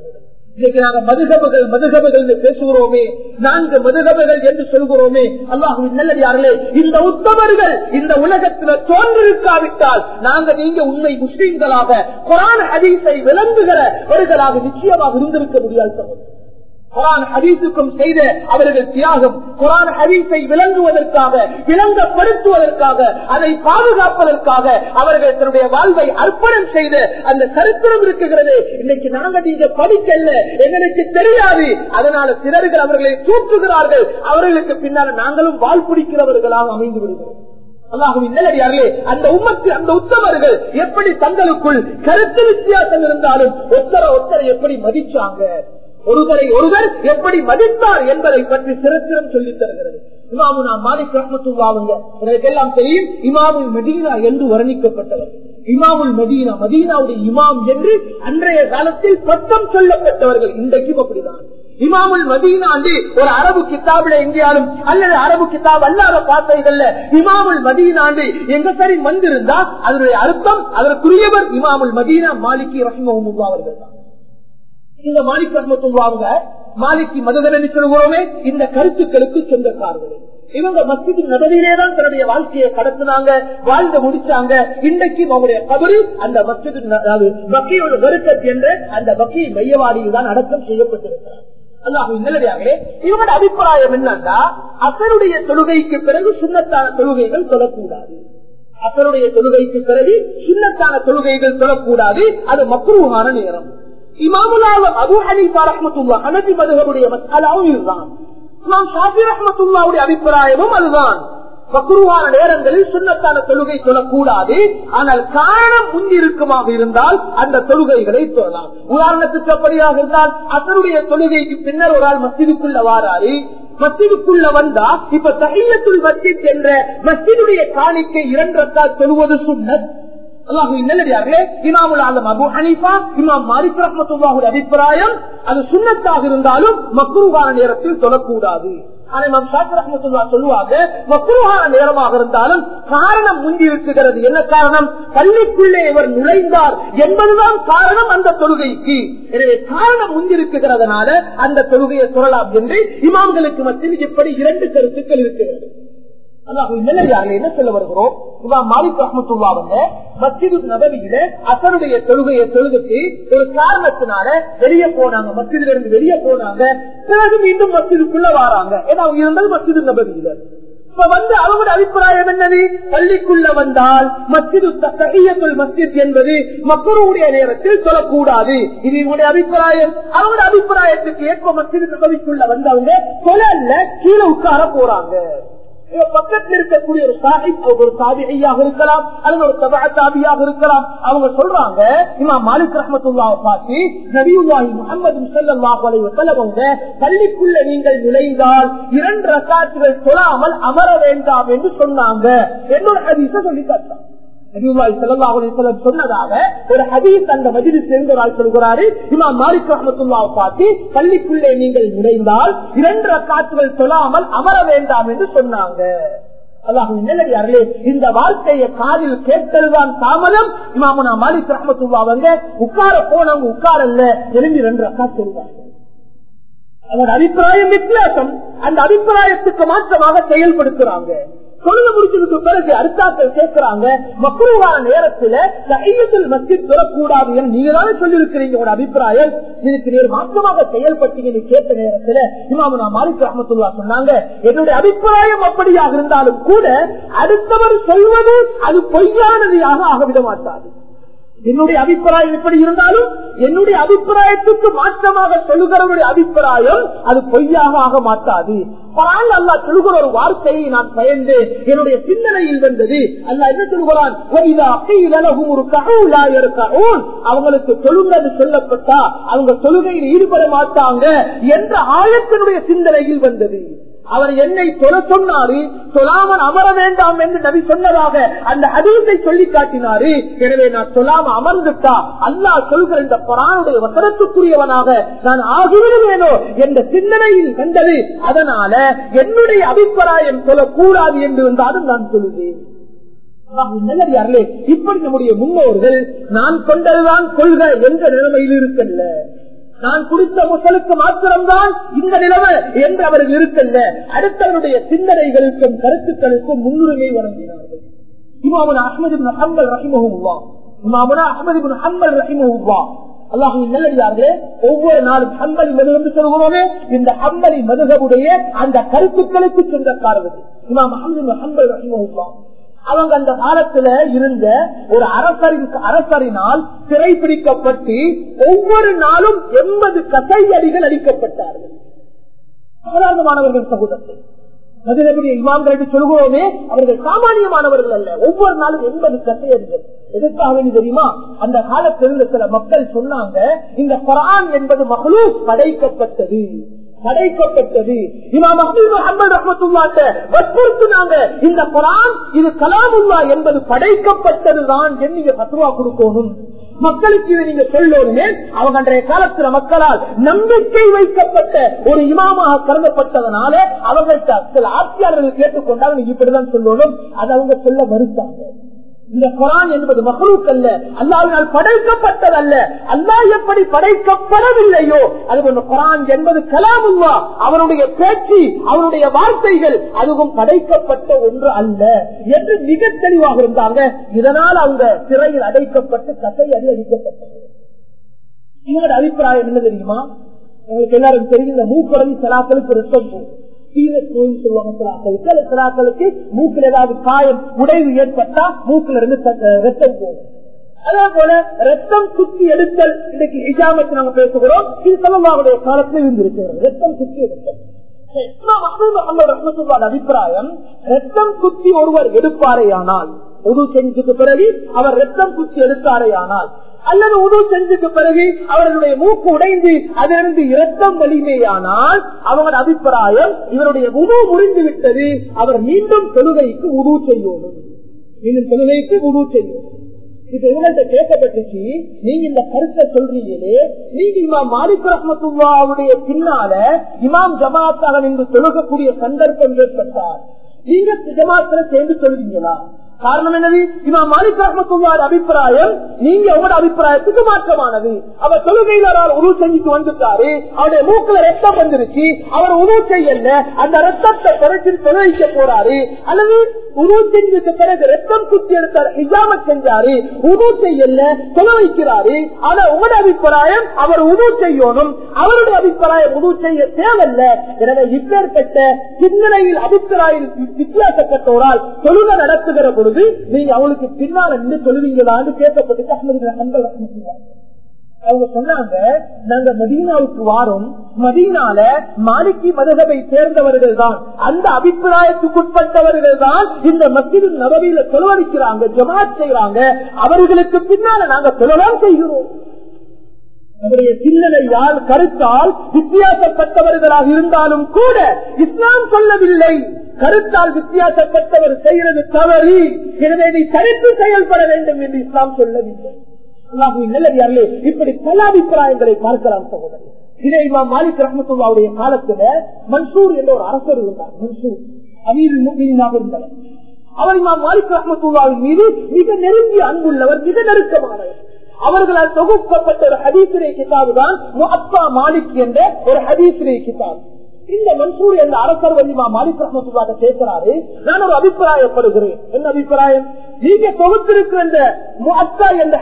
இன்னைக்கு நாங்க மதுகபுகள் மதுகபுகள் என்று பேசுகிறோமே நான்கு மதுகபுகள் என்று சொல்கிறோமே அல்லாஹு நல்லதார்களே இந்த உத்தமர்கள் இந்த உலகத்தில் தோன்றிருக்காவிட்டால் நாங்க நீங்க உண்மை முஸ்லீம்களாக குரான் ஹதீஸை விளங்குகிறவர்களாக நிச்சயமாக இருந்திருக்க முடியாது குரான் ஹதீஸுக்கும் செய்த அவர்கள் தியாகம் குரான் ஹதீஸை விளங்குவதற்காக விளங்கப்படுத்துவதற்காக அதை பாதுகாப்பதற்காக அவர்கள் தன்னுடைய வாழ்வை அர்ப்பணம் செய்த அந்த சரித்திரம் இருக்குகிறது இன்னைக்கு நாங்க நீங்க படிக்கல எங்களுக்கு தெரியாது. அதனால சிலர்கள் அவர்களை தூற்றுகிறார்கள். அவர்களுக்கு பின்னால் நாங்களும் வாழ் பிடிக்கிறவர்களாக அமைந்து விடுகிறோம். அந்த உமத்து அந்த உத்தமர்கள் எப்படி தங்களுக்குள் கருத்து வித்தியாசம் இருந்தாலும் ஒத்தர ஒத்தரை எப்படி மதிச்சாங்க? ஒருவரை ஒருவர் எப்படி மதித்தார் என்பதை பற்றி சிறத்திரம் சொல்லித் தருகிறது. இமாமுனா மாலிக் ரஹமத்துல்லாவுங்க எல்லாம் தெரியும் இமாமுல் மெதீனா என்று வர்ணிக்கப்பட்டவர். இமாமுல் மதீனா மதீனாவுடைய இமாம் என்று அன்றைய காலத்தில் பட்டம் சொல்லப்பட்டவர்கள். இன்றைக்கும் அப்படிதான். இமாமுல் மதீனாண்டு ஒரு அரபு கித்தாபில எங்கேயாலும் அல்லது அரபு கித்தாப் அல்லாத வார்த்தைகள்ல இமாமுல் மதீனாண்டு எங்க சரி வந்திருந்தா அதனுடைய அர்த்தம் அதற்குரியவர் இமாமுல் மதீனா மாலிகி ரஹ்மஹமுல்லா அவர்கள் தான். இந்த மாலிக் ரஹமத்துல்லாவுங்க மாலிக்கு மதுகரன் சொல்கிறோமே இந்த கருத்துக்களுக்கு சொந்தக்காரர்கள். இவங்க மஸ்ஜித் நபதியிலே தான் தன்னுடைய வாழ்க்கையை கடத்தினாங்க வாழ்ந்து முடிச்சாங்க. இன்றைக்கு அவங்களுடைய கபரு அந்த மஸ்ஜித் பக்கியோட வெறுக்கத் என்ற அந்த பக்கியை மையவாடியில் தான் அடக்கம் செய்யப்பட்டிருக்கிறார். இவங்களோட அபிப்பிராயம் என்னன்னா அசருடைய தொழுகைக்கு பிறகு சுண்ணத்தான தொழுகைகள் சொல்லக்கூடாது அசருடைய தொழுகைக்கு பிறகு சுண்ணத்தான தொழுகைகள் சொல்லக்கூடாது அது மக்குருவான நேரம். இமாமுலாவும் அபு ஹனீஃபா ரஹமத்துல்லா ஹனபி மதுகருடைய மசாலாவும் இதுதான். இமாம் ஷாஃபி ரஹமத்துல்லாவுடைய அபிப்பிராயமும் அதுதான். பக்குருவான நேரங்களில் சுண்ணத்தான தொழுகை சொல்லக்கூடாது. ஆனால் காரணம் முன்னிருக்குமாக இருந்தால் அந்த தொழுகைகளை சொல்லலாம். உதாரணத்துக்கு அப்படியாக இருந்தால் அதனுடைய தொழுகைக்கு பின்னர் ஒரு ஆள் மசிதுக்குள்ள வாராரு. மசிதுக்குள்ள வந்தா இப்ப தகையத்துள் மசித் என்ற மசிதுடைய காணிக்கை இரண்டு ரக்கால் தொழுவது சுண்ணத். அபிப்பிராயம் அது சுண்ணத்தாக இருந்தாலும் மக்குருவான நேரத்தில் சொல்லக்கூடாது சொல்லுவாங்க மக்குருவான நேரமாக இருந்தாலும் காரணம் முன்னிருக்குகிறது என்ன காரணம்? பள்ளிக்குள்ளே இவர் நுழைந்தார் என்பதுதான் காரணம் அந்த தொழுகைக்கு. எனவே காரணம் முன்னிருக்குகிறதுனால அந்த தொழுகையை சொல்லலாம் என்று இமாம்களுக்கு மத்தியில் இப்படி இரண்டு கருத்துக்கள் இருக்கிறது. என்ன சொல்ல வருகிறோம்? மாலிக் ரஹமத்துல்லாவுங்க மஸ்ஜிது நபவியில அசருடைய தொழுகையை தொழுதுக்கு ஒரு காரணத்தினால வெளியே போனாங்க மஸ்ஜிதுல இருந்து வெளியே போனாங்க. பிறகு மீண்டும் மஸ்ஜிதுக்குள்ள வராங்க. ஏன்னா அவங்க இருந்தது மஸ்ஜிது நபவியில. இப்ப வந்து அவங்களோட அபிப்பிராயம் என்னது? பள்ளிக்குள்ள வந்தால் மஸ்ஜிது தகையத்துள் மஸ்ஜித் என்பது மக்களுடைய நேரத்தில் சொல்லக்கூடாது. இது இவங்களுடைய அபிப்பிராயம். அவங்களோட அபிப்பிராயத்துக்கு ஏற்ப மஸ்ஜிது நபவிக்குள்ள வந்தவங்க கொலை கீழே உட்கார போறாங்க. பக்கத்தில் இருக்கக்கூடிய ஒரு சாஹிப் ஒரு சாதிகையாக இருக்கலாம் அல்லது ஒரு தபா இருக்கலாம். அவங்க சொல்றாங்க இமா மாலிக் ரஹமத்துல்லாவை பார்த்து நபியுல்லாஹி முகமது முசல்லாஹ் அவங்க பள்ளிக்குள்ள நீங்கள் நுழைந்தால் இரண்டு ரசாத்துகள் சொல்லாமல் அமர வேண்டாம் என்று சொன்னாங்க. என்னோட ஹதீஸ சொல்லி காட்டான் சொன்னதாக ஒரு ஹதீஸ் அந்த மஜிலிஸ் சேர்ந்தவரால் சொல்கிறாரு. இமா மாலிக் ரஹமத்துல்லாவை பார்த்து பள்ளிக்குள்ளே நீங்கள் நுழைந்தால் இரண்டு ரக்காத்துகள் சொல்லாமல் அமர வேண்டாம் என்று சொன்னாங்க. நிலையார்களே இந்த வார்த்தையை காதில் கேட்டதுதான் தாமதம். இமாமுனா மாலிக் ரஹமத்துல்லா அவங்க உட்கார போனவங்க உட்காரல்ல. எழுந்தி ரெண்டு ரக்கா சொல்லுவாங்க அவர் அபிப்பிராயம் வித்தியாசம். அந்த அபிப்பிராயத்துக்கு மாற்றமாக செயல்படுத்துறாங்க தொழுது முடிச்சதுக்கு பிறகு அடுத்தாக்கள் கேட்கிறாங்க மக்களுக்கான நேரத்துல கையத்தில் மத்தியில் சொல்லக்கூடாது என்று நீங்க தானே சொல்லியிருக்கிறீங்க உங்களோட அபிப்பிராயம்? இதுக்கு நீர் மாற்றமாக செயல்பட்டீங்கன்னு கேட்ட நேரத்துல இமாமுனா மாலிக் ரஹமத்துல்லா சொன்னாங்க என்னுடைய அபிப்பிராயம் அப்படியாக இருந்தாலும் கூட அடுத்தவர் சொல்வது அது பொய்யானதையாக ஆகவிட மாட்டாது என்னுடைய அபிப்பிராயம் எப்படி இருந்தாலும் என்னுடைய அபிப்பிராயத்துக்கு மாற்றமாக சொல்லுகிறவருடைய அபிப்பிராயம் அது பொய்யாக ஆக மாட்டாது. அல்லா சொல்லுகிற ஒரு வார்த்தையை நான் பயந்து என்னுடைய சிந்தனையில் வந்தது அல்ல என்ன சொல்கிறான் அவங்களுக்கு சொல்லுங்கிறது சொல்லப்பட்டா அவங்க தொழுகையில் ஈடுபட மாட்டாங்க என்ற ஆயத்தினுடைய சிந்தனையில் வந்தது. அவர் என்னை தொலை சொன்னாரு சொல்லாமல் அமர வேண்டாம் என்று நபி சொன்னதாக அந்த அதிகத்தை சொல்லி காட்டினாரு. எனவே நான் சொல்லாம அமர்ந்துட்டா அல்லாஹ் சொல்கிற இந்த பரானுடைய வசனத்துக்குரியவனாக நான் ஆகிவிடுவேனோ என்ற சிந்தனையில் கண்டது அதனால என்னுடைய அபிப்பிராயம் சொல்லக்கூடாது என்று இருந்தாலும் நான் சொல்லுவேன். இப்படி நம்முடைய முன்னோர்கள் நான் கொண்டதுதான் கொள்க என்ற நிலைமையில் இருக்கல்ல. நான் குடித்த முசலுக்கு மாத்திரம்தான் இந்த நிலைமை என்று அவர்கள் இருக்கல்ல அடுத்தவருடைய சிந்தனைகளுக்கும் கருத்துக்களுக்கும் முன்னுரிமை வழங்கினார்கள். இமாமன் அஹமது ஹம்பல் ரஹிமஹுல்லா இமாமனா அஹமது ஹம்பல் ரஹிமஹுல்லா அல்லாஹின் நல்லடியார்களே ஒவ்வொரு நாளும் ஹம்பலி மது சொல்கிறோமே இந்த ஹம்பலி மதுகவுடைய அந்த கருத்துக்களுக்கு சொந்தக்காரர்கள். இமாம் அஹமது ஹம்பல் ரஹிமஹுல்லா அவங்க அந்த காலத்துல இருந்த ஒரு அரசரின் அரசரினால் சிறைபிடிக்கப்பட்டு ஒவ்வொரு நாளும் எண்பது கசையடிகள் அடிக்கப்பட்டார்கள். சாதாரணமானவர்கள் சகோதரர்கள் மதுரபுடைய இமாம்கள் என்று சொல்கிறோமே அவர்கள் சாமானியமானவர்கள் அல்ல. ஒவ்வொரு நாளும் எண்பது கட்டையர்கள் எதுக்காக தெரியுமா? அந்த காலத்தில் சில மக்கள் சொன்னாங்க இந்த குரான் என்பது மகளும் படைக்கப்பட்டது. படைக்கப்பட்டது. இமாம் அஹமது ரஹமத்துல்லாட்ட வற்புறுத்தினாங்க இந்த குரான் இது கலாமுல்லா என்பது படைக்கப்பட்டதுதான் என்று நீங்க பத்துவா கொடுக்கணும். மக்களுக்கு இதை நீங்க சொல்லணுமே அவங்க அன்றைய காலத்துல மக்களால் நம்பிக்கை வைக்கப்பட்ட ஒரு இமாமாக கருதப்பட்டதனால அவங்கள்ட்ட சில ஆட்சியாளர்கள் கேட்டுக்கொண்டால் இப்படிதான் சொல்லணும். அதை அவங்க சொல்ல மறுத்தாங்க. இந்த குரான் என்பது மகளுக்கு அல்ல அல்லாவினால் படைக்கப்பட்டதல்ல. அல்லா எப்படி படைக்கப்படவில்லையோ அது குரான் என்பது கலாமுல்லா அவருடைய பேச்சு அவருடைய வார்த்தைகள் அதுவும் படைக்கப்பட்ட ஒன்று அல்ல. என்று மிக தெளிவாக இருந்தாங்க. இதனால் அவங்க சிறையில் அடைக்கப்பட்டு கசை அடி அடிக்கப்பட்டது. இவங்களோட அபிப்பிராயம் என்ன தெரியுமா? எங்களுக்கு எல்லாரும் தெரியும் இந்த மூக்கரவி சலாக்களுக்கு ரத்தம் போகும் மூக்கில் ஏதாவது காயம் உடைவு ஏற்பட்டா மூக்கில இருந்து ரத்தம் போகும். அதே போல ரத்தம் குத்தி எடுத்தல் இன்னைக்கு இஜாமத்து நாங்க பேசுகிறோம். இது சொல்லமாவுடைய காலத்தில் இருந்திருக்கிறது. ரத்தம் குத்தி எடுத்தல். அபிப்பிராயம் ரத்தம் குத்தி ஒருவர் எடுப்பாரே ஆனால் உது செஞ்சதுக்கு பிறகு அவர் ரத்தம் குத்தி எடுத்தாரே ஆனால் அல்லது உதவு செஞ்சதுக்கு பிறகு அவர்களுடைய மூக்கு உடைந்து அதிலிருந்து இரத்தம் வலிமையானால் அவங்களோட அபிப்பிராயம் இவருடைய உணவு முறிந்து விட்டது அவர் மீண்டும் தொழுகைக்கு உதவு செய்வோம். மீண்டும் தொழுகைக்கு உதவு செய்வோம். இப்ப இவங்கள்ட்ட கேட்கப்பட்டுச்சு நீங்க இந்த கருத்தை சொல்றீங்களே நீங்க இமாம் மாலிக் ரஹமத்துல்லாவுடைய பின்னால இமாம் ஜமாத்தாக நின்று தொழுகக்கூடிய சந்தர்ப்பம் ஏற்பட்டார் நீங்க ஜமாத்துல சேர்ந்து சொல்றீங்களா காரணம் என்னது? இமாம் மாலிக் ரஹமத்துல்லார் அபிப்பிராயம் நீங்க உங்களோட அபிப்பிராயத்துக்கு மாற்றமானது. அவர் தொழுகையிலார் உணவு செஞ்சுட்டு வந்துட்டாரு. அவருடைய மூக்குல ரத்தம் வந்துருச்சு. அவர் உணவு செய்யல. அந்த ரத்தத்தை குறைச்சி தொழிலிக்க போறாரு. அல்லது உணவு செஞ்சதுக்கு பிறகு ரத்தம் குத்தி எடுத்தார் இஜாம செஞ்சாரு. உணவு செய்யல தொழிலிக்கிறாரு ஆனா உங்களோட அபிப்பிராயம் அவர் உணவு செய்யணும். அவருடைய அபிப்பிராயம் உணவு செய்ய தேவையில்ல. எனவே இப்பேற்பட்ட சிந்தனையில் அபிப்பிராயம் வித்தியாசப்பட்டோரால் தொழுக நடத்துகிற பொழுது நீங்க அவளுக்கு பின்னால நின்று சொல்லுவீங்களான்னு கேட்கப்பட்டு அஹமது அவங்க சொன்னாங்க நாங்க மதீனாவுக்கு வாரோம். மதீனால மாலிக்கி மதகபை சேர்ந்தவர்கள் தான் அந்த அபிப்பிராயத்துக்குட்பட்டவர்கள் தான் இந்த மத்திய நபவியில செலவழிக்கிறாங்க ஜமாத் செய்யறாங்க அவர்களுக்கு பின்னால நாங்க சொல்லலாம் செய்கிறோம். நம்முடைய சிந்தனையால் கருத்தால் வித்தியாசப்பட்டவர்களாக இருந்தாலும் கூட இஸ்லாம் சொல்லவில்லை. கருத்தால் வித்தியாசப்பட்டவர் செய்கிறது தவறு. எனவே நீ தடுத்து செயல்பட வேண்டும் என்று இஸ்லாம் சொல்லவில்லை. நல்லதார்களே இப்படி பல அபிப்பிராயங்களை பார்க்கலாம் சகோதரர். இதே இமாம் மாலிக் ரஹமத்துல்லாவுடைய காலத்துல மன்சூர் என்ற ஒரு அரசர் இருந்தார். மன்சூர். அமீர் முக்மீனாக இருந்தவர் அவர் இமாம் மாலிக் ரஹமத்துல்லாவின் மீது மிக நெருங்கிய அன்புள்ளவர் மிக நெருக்கமானவர். அவர்களால் தொகுக்கப்பட்ட ஒரு ஹதீசிரை கிதாபு தான் மாலிக் என்ற ஒரு ஹதீசிரை கிதாபு. இந்த மன்சூர் என்ற அரசர் வலிமா மாலிக் ரஹமத்துல்லாட்ட சேர்க்கிறாரு நான் ஒரு அபிப்பிராயப்படுகிறேன். என்ன அபிப்பிராயம்? நீங்க தொகுத்திருக்கிற இந்த என்ற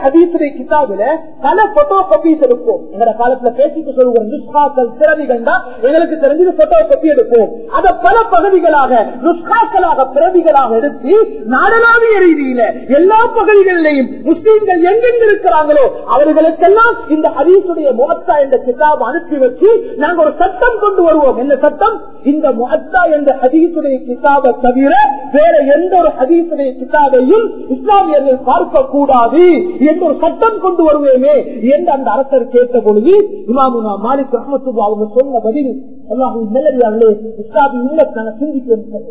பல போட்டோ காப்பீஸ் எடுப்போம். எங்க காலத்துல பேசிட்டு நுஸ்காக்கள் தான் எங்களுக்கு தெரிஞ்சது போட்டோ காப்பி எடுப்போம். அதை பல பகுதிகளாக நுஸ்காக்களாக எடுத்து நாடளாவிய ரீதியில எல்லா பகுதிகளிலையும் முஸ்லீம்கள் எங்கெங்க இருக்கிறாங்களோ அவர்களுக்கெல்லாம் இந்த ஹதீசுடைய முகத்தா என்ற கிதாப் அனுப்பி வச்சு நாங்க ஒரு சட்டம் கொண்டு வருவோம். என்ன சட்டம்? இந்த முகத்தா என்ற ஹதீசுடைய கிதாபை தவிர வேற எந்த ஒரு ஹதீசுடைய கிதாபையும் இஸ்லாமியர்கள் பார்க்க கூடாது என்று ஒரு சட்டம் கொண்டு வருவேமே என்று அந்த அரசர் கேட்ட பொழுது இமாமுனா மாலிக் ரஹமத்துல்லா அவங்க சொன்ன பதில் அல்லாஹு நல்லதாங்களே இஸ்லாமி உண்மத்தை நாங்கள் சிந்திக்க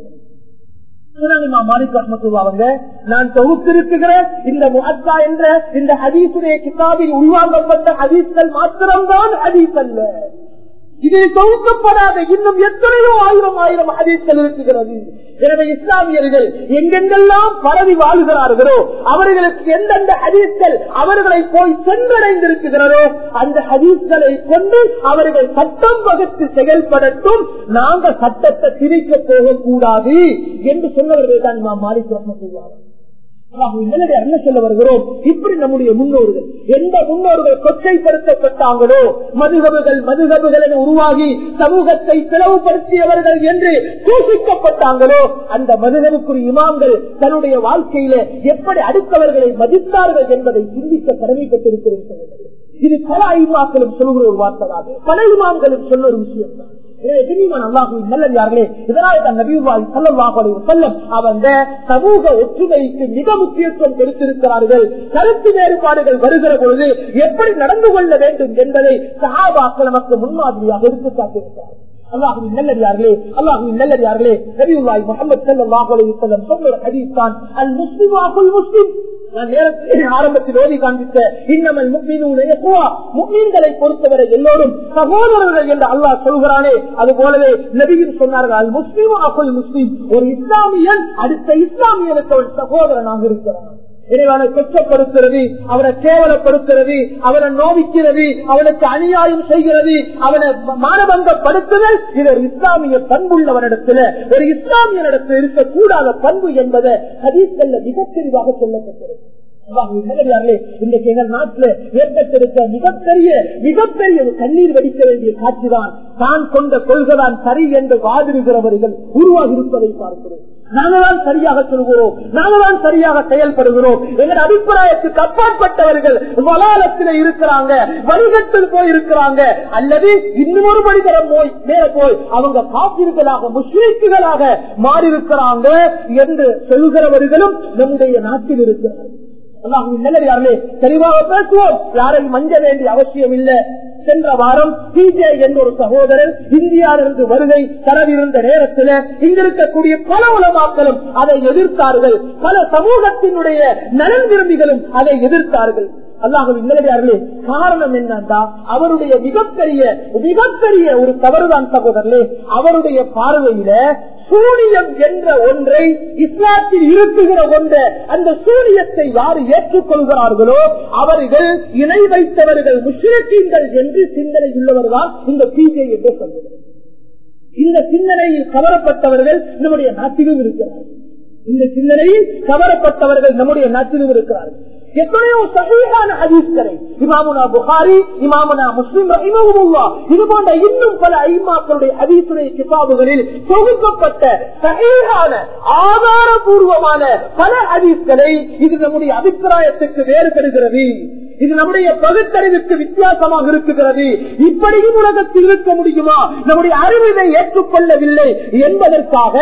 அவங்க நான் தொகுத்திருக்கிற இந்த முகத்தா என்ற இந்த ஹதீசுடைய கிதாபில் உருவாக்கப்பட்ட ஹதீஸ்கள் மாத்திரம்தான் ஹதீஸ் அல்ல. இதை தொகுக்கப்படாத இன்னும் எத்தனையோ ஆயிரம் ஆயிரம் ஹதீஸ்கள் இருக்குகிறது எனவே இஸ்லாமியர்கள் எங்கெங்கெல்லாம் பரவி வாழ்கிறார்களோ அவர்களுக்கு எந்தெந்த ஹதீஸ்கள் அவர்களை போய் சென்றடைந்திருக்கிறதோ அந்த ஹதீஸ்களை கொண்டு அவர்கள் சட்டம் வகுத்து செயல்படட்டும். நாங்கள் சட்டத்தை திரிக்க போகக்கூடாது என்று சொன்னவர்கள் தான் நாம் மாறி சொல்லுவார்கள் என்ன சொல்ல வருகிறோம். இப்படி நம்முடைய முன்னோர்கள். எந்த முன்னோர்கள் கொச்சைப்படுத்தப்பட்டாங்களோ மதுகபுகள் மதுகபுகள் என உருவாகி சமூகத்தை பிளவுபடுத்தியவர்கள் என்று தூசிக்கப்பட்டாங்களோ அந்த மதுகபுக்குரிய இமாம்கள் தன்னுடைய வாழ்க்கையில எப்படி அடுத்தவர்களை மதித்தார்கள் என்பதை சிந்திக்க கடமைப்பட்டிருக்கிறோம் இது பல ஐமாக்களும் சொல்கிற ஒரு வார்த்தை பல இமாம்களும் சொல்ல ஒரு விஷயம் தான் ஒற்றுமைக்கு மிக முக்கியத்துவம் கொடுத்திருக்கிறார்கள். கருத்து வேறுபாடுகள் வருகிற பொழுது எப்படி நடந்து கொள்ள வேண்டும் என்பதை சகாபாக்கள் நமக்கு முன்மாதிரியாக எடுத்து காட்டியிருக்கிறார்கள் அல்லாஹுவின் நல்லடியார்களே அல்லாஹுவின் நல்லடியார்களே நபியுல்லாய் முகமது ஸல்லல்லாஹு அலைஹி வஸல்லம் சொன்ன ஒரு ஹதீஸ் தான் அல் முஸ்லிம் அகுல் முஸ்லிம் நான் நேரத்தில் ஆரம்பத்தில் ஓதி காண்பித்த இன்னமல் முக்மீன்களை பொறுத்தவரை எல்லோரும் சகோதரர்கள் என்று அல்லாஹ் சொல்கிறானே அது போலவே நபியும் சொன்னார்கள் அல் முஸ்லிம் அகுல் முஸ்லிம் ஒரு இஸ்லாமியன் அடுத்த இஸ்லாமியனுக்கு ஒரு சகோதரனாக இருக்கிறான் இறைவனை கொச்சப்படுத்துறது அவனை கேவலப்படுத்துறது அவனை நோவிக்கிறது அவனுக்கு அநியாயம் செய்கிறது அவனை மானபங்கப்படுத்துதல் இது இஸ்லாமிய பண்புள்ளவனிடத்துல ஒரு இஸ்லாமியனிடத்தில் இருக்கக்கூடாத பண்பு என்பதை ஹதீஸ்கள்ல மிக தெளிவாக சொல்லப்பட்டது இன்றைக்கு எங்கள் நாட்டில் ஏற்பட்டிருக்க மிகப்பெரிய மிகப்பெரிய கண்ணீர் வடிக்க வேண்டிய காட்சிதான் தான் கொண்ட கொள்கைதான் சரி என்று வாதிடுகிறவர்கள் உருவாகி இருப்பதை பார்க்கிறோம். நாங்கள்தான் சரியாக சொல்கிறோம். நாங்கள்தான் சரியாக செயல்படுகிறோம். எங்கள் அபிப்பிராயத்துக்கு அப்பாற்பட்டவர்கள் வலாலத்தில் இருக்கிறாங்க வணிகத்தில் போய் இருக்கிறாங்க அல்லது இன்னும் ஒரு மனிதரம் போய் மேல போய் அவங்க காப்பீர்களாக முஸ்லீக்குகளாக மாறியிருக்கிறாங்க என்று சொல்கிறவர்களும் நம்முடைய நாட்டில் இருக்கிறார்கள். யாருமே தெளிவாக பேசுவோம். யாரையும் மஞ்ச வேண்டிய அவசியம் இல்லை. சென்ற வாரம் பிஜே என்ற ஒரு சகோதரர் இந்தியாவிலிருந்து வருகை தரவிருந்த நேரத்தில் இங்கிருக்கக்கூடிய பல உலமாக்களும் அதை எதிர்த்தார்கள். பல சமூகத்தினுடைய நலன் விரும்பிகளும் அதை எதிர்த்தார்கள். அல்லாஹுவின் நிலையார்களே காரணம் என்னன்னா அவருடைய மிகப்பெரிய மிகப்பெரிய ஒரு தவறுதான் சகோதரர்களே அவருடைய பார்வையில சூனியம் என்ற ஒன்றை இஸ்லாத்தில் இருக்குகிற ஒன்ற அந்த சூனியத்தை யார் ஏற்றுக்கொள்கிறார்களோ அவர்கள் இணை வைத்தவர்கள் முஸ்லிம்கள் என்று சிந்தனை உள்ளவர்தான் இந்த பிஜே என்று சொல்கிறார் இந்த சிந்தனையில் கவரப்பட்டவர்கள் நம்முடைய நாட்டிலும் இருக்கிறார்கள். இந்த சிந்தனையில் கவரப்பட்டவர்கள் நம்முடைய நாட்டிலும் இருக்கிறார்கள். எத்தனையோ சகையான ஹதீஸ்களை இமாமுனா புகாரி இமாமுனா முஸ்லிம் ரஹிமஹுல்லா இது போன்ற இன்னும் பல ஐமாக்களுடைய ஹதீசுடைய கிதாபுகளில் தொகுக்கப்பட்ட சகையான ஆதாரபூர்வமான பல ஹதீஸ்களை இது நம்முடைய அபிப்பிராயத்துக்கு வேறுபடுகிறது. இது நம்முடைய பகுத்தறிவுக்கு வித்தியாசமாக இருக்குகிறது. இப்படியும் உலகத்தில் இருக்க முடியுமா? நம்முடைய அறிவினை ஏற்றுக்கொள்ளவில்லை என்பதற்காக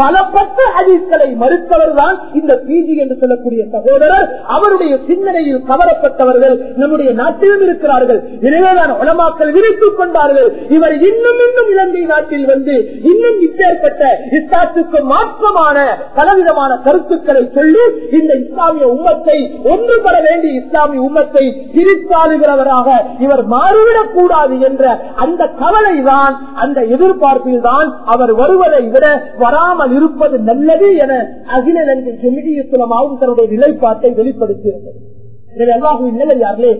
பல பத்து ஹதீஸ்களை மறுத்தவர் தான் இந்த பிஜி என்று சொல்லக்கூடிய சகோதரர். அவருடைய சிந்தனையில் கவரப்பட்டவர்கள் நம்முடைய நாட்டிலும் இருக்கிறார்கள். எனவேதான் உலமாக்கள் விரித்துக் கொண்டார்கள். இவர் இன்னும் இன்னும் இலங்கை நாட்டில் வந்து இன்னும் இப்பேற்பட்ட இஸ்லாத்துக்கு மாற்றமான பலவிதமான கருத்துக்களை சொல்லி இந்த இஸ்லாமிய உம்மத்தை ஒன்றுபட வேண்டிய இஸ்லாமிய உம்மத்தை பிரித்தாளுகிறவராக இவர் மாறிவிடக் கூடாது என்ற அந்த கவலை தான் அந்த எதிர்பார்ப்பில் தான் அவர் வருவதை விட வராமல் இருப்பது நல்லது என அகில நன்றி ஜெமிடியத்துலமாவும் தன்னுடைய நிலைப்பாட்டை வெளிப்படுத்தியிருந்தது. எனவே அல்லாஹுவின் நிலையார்களே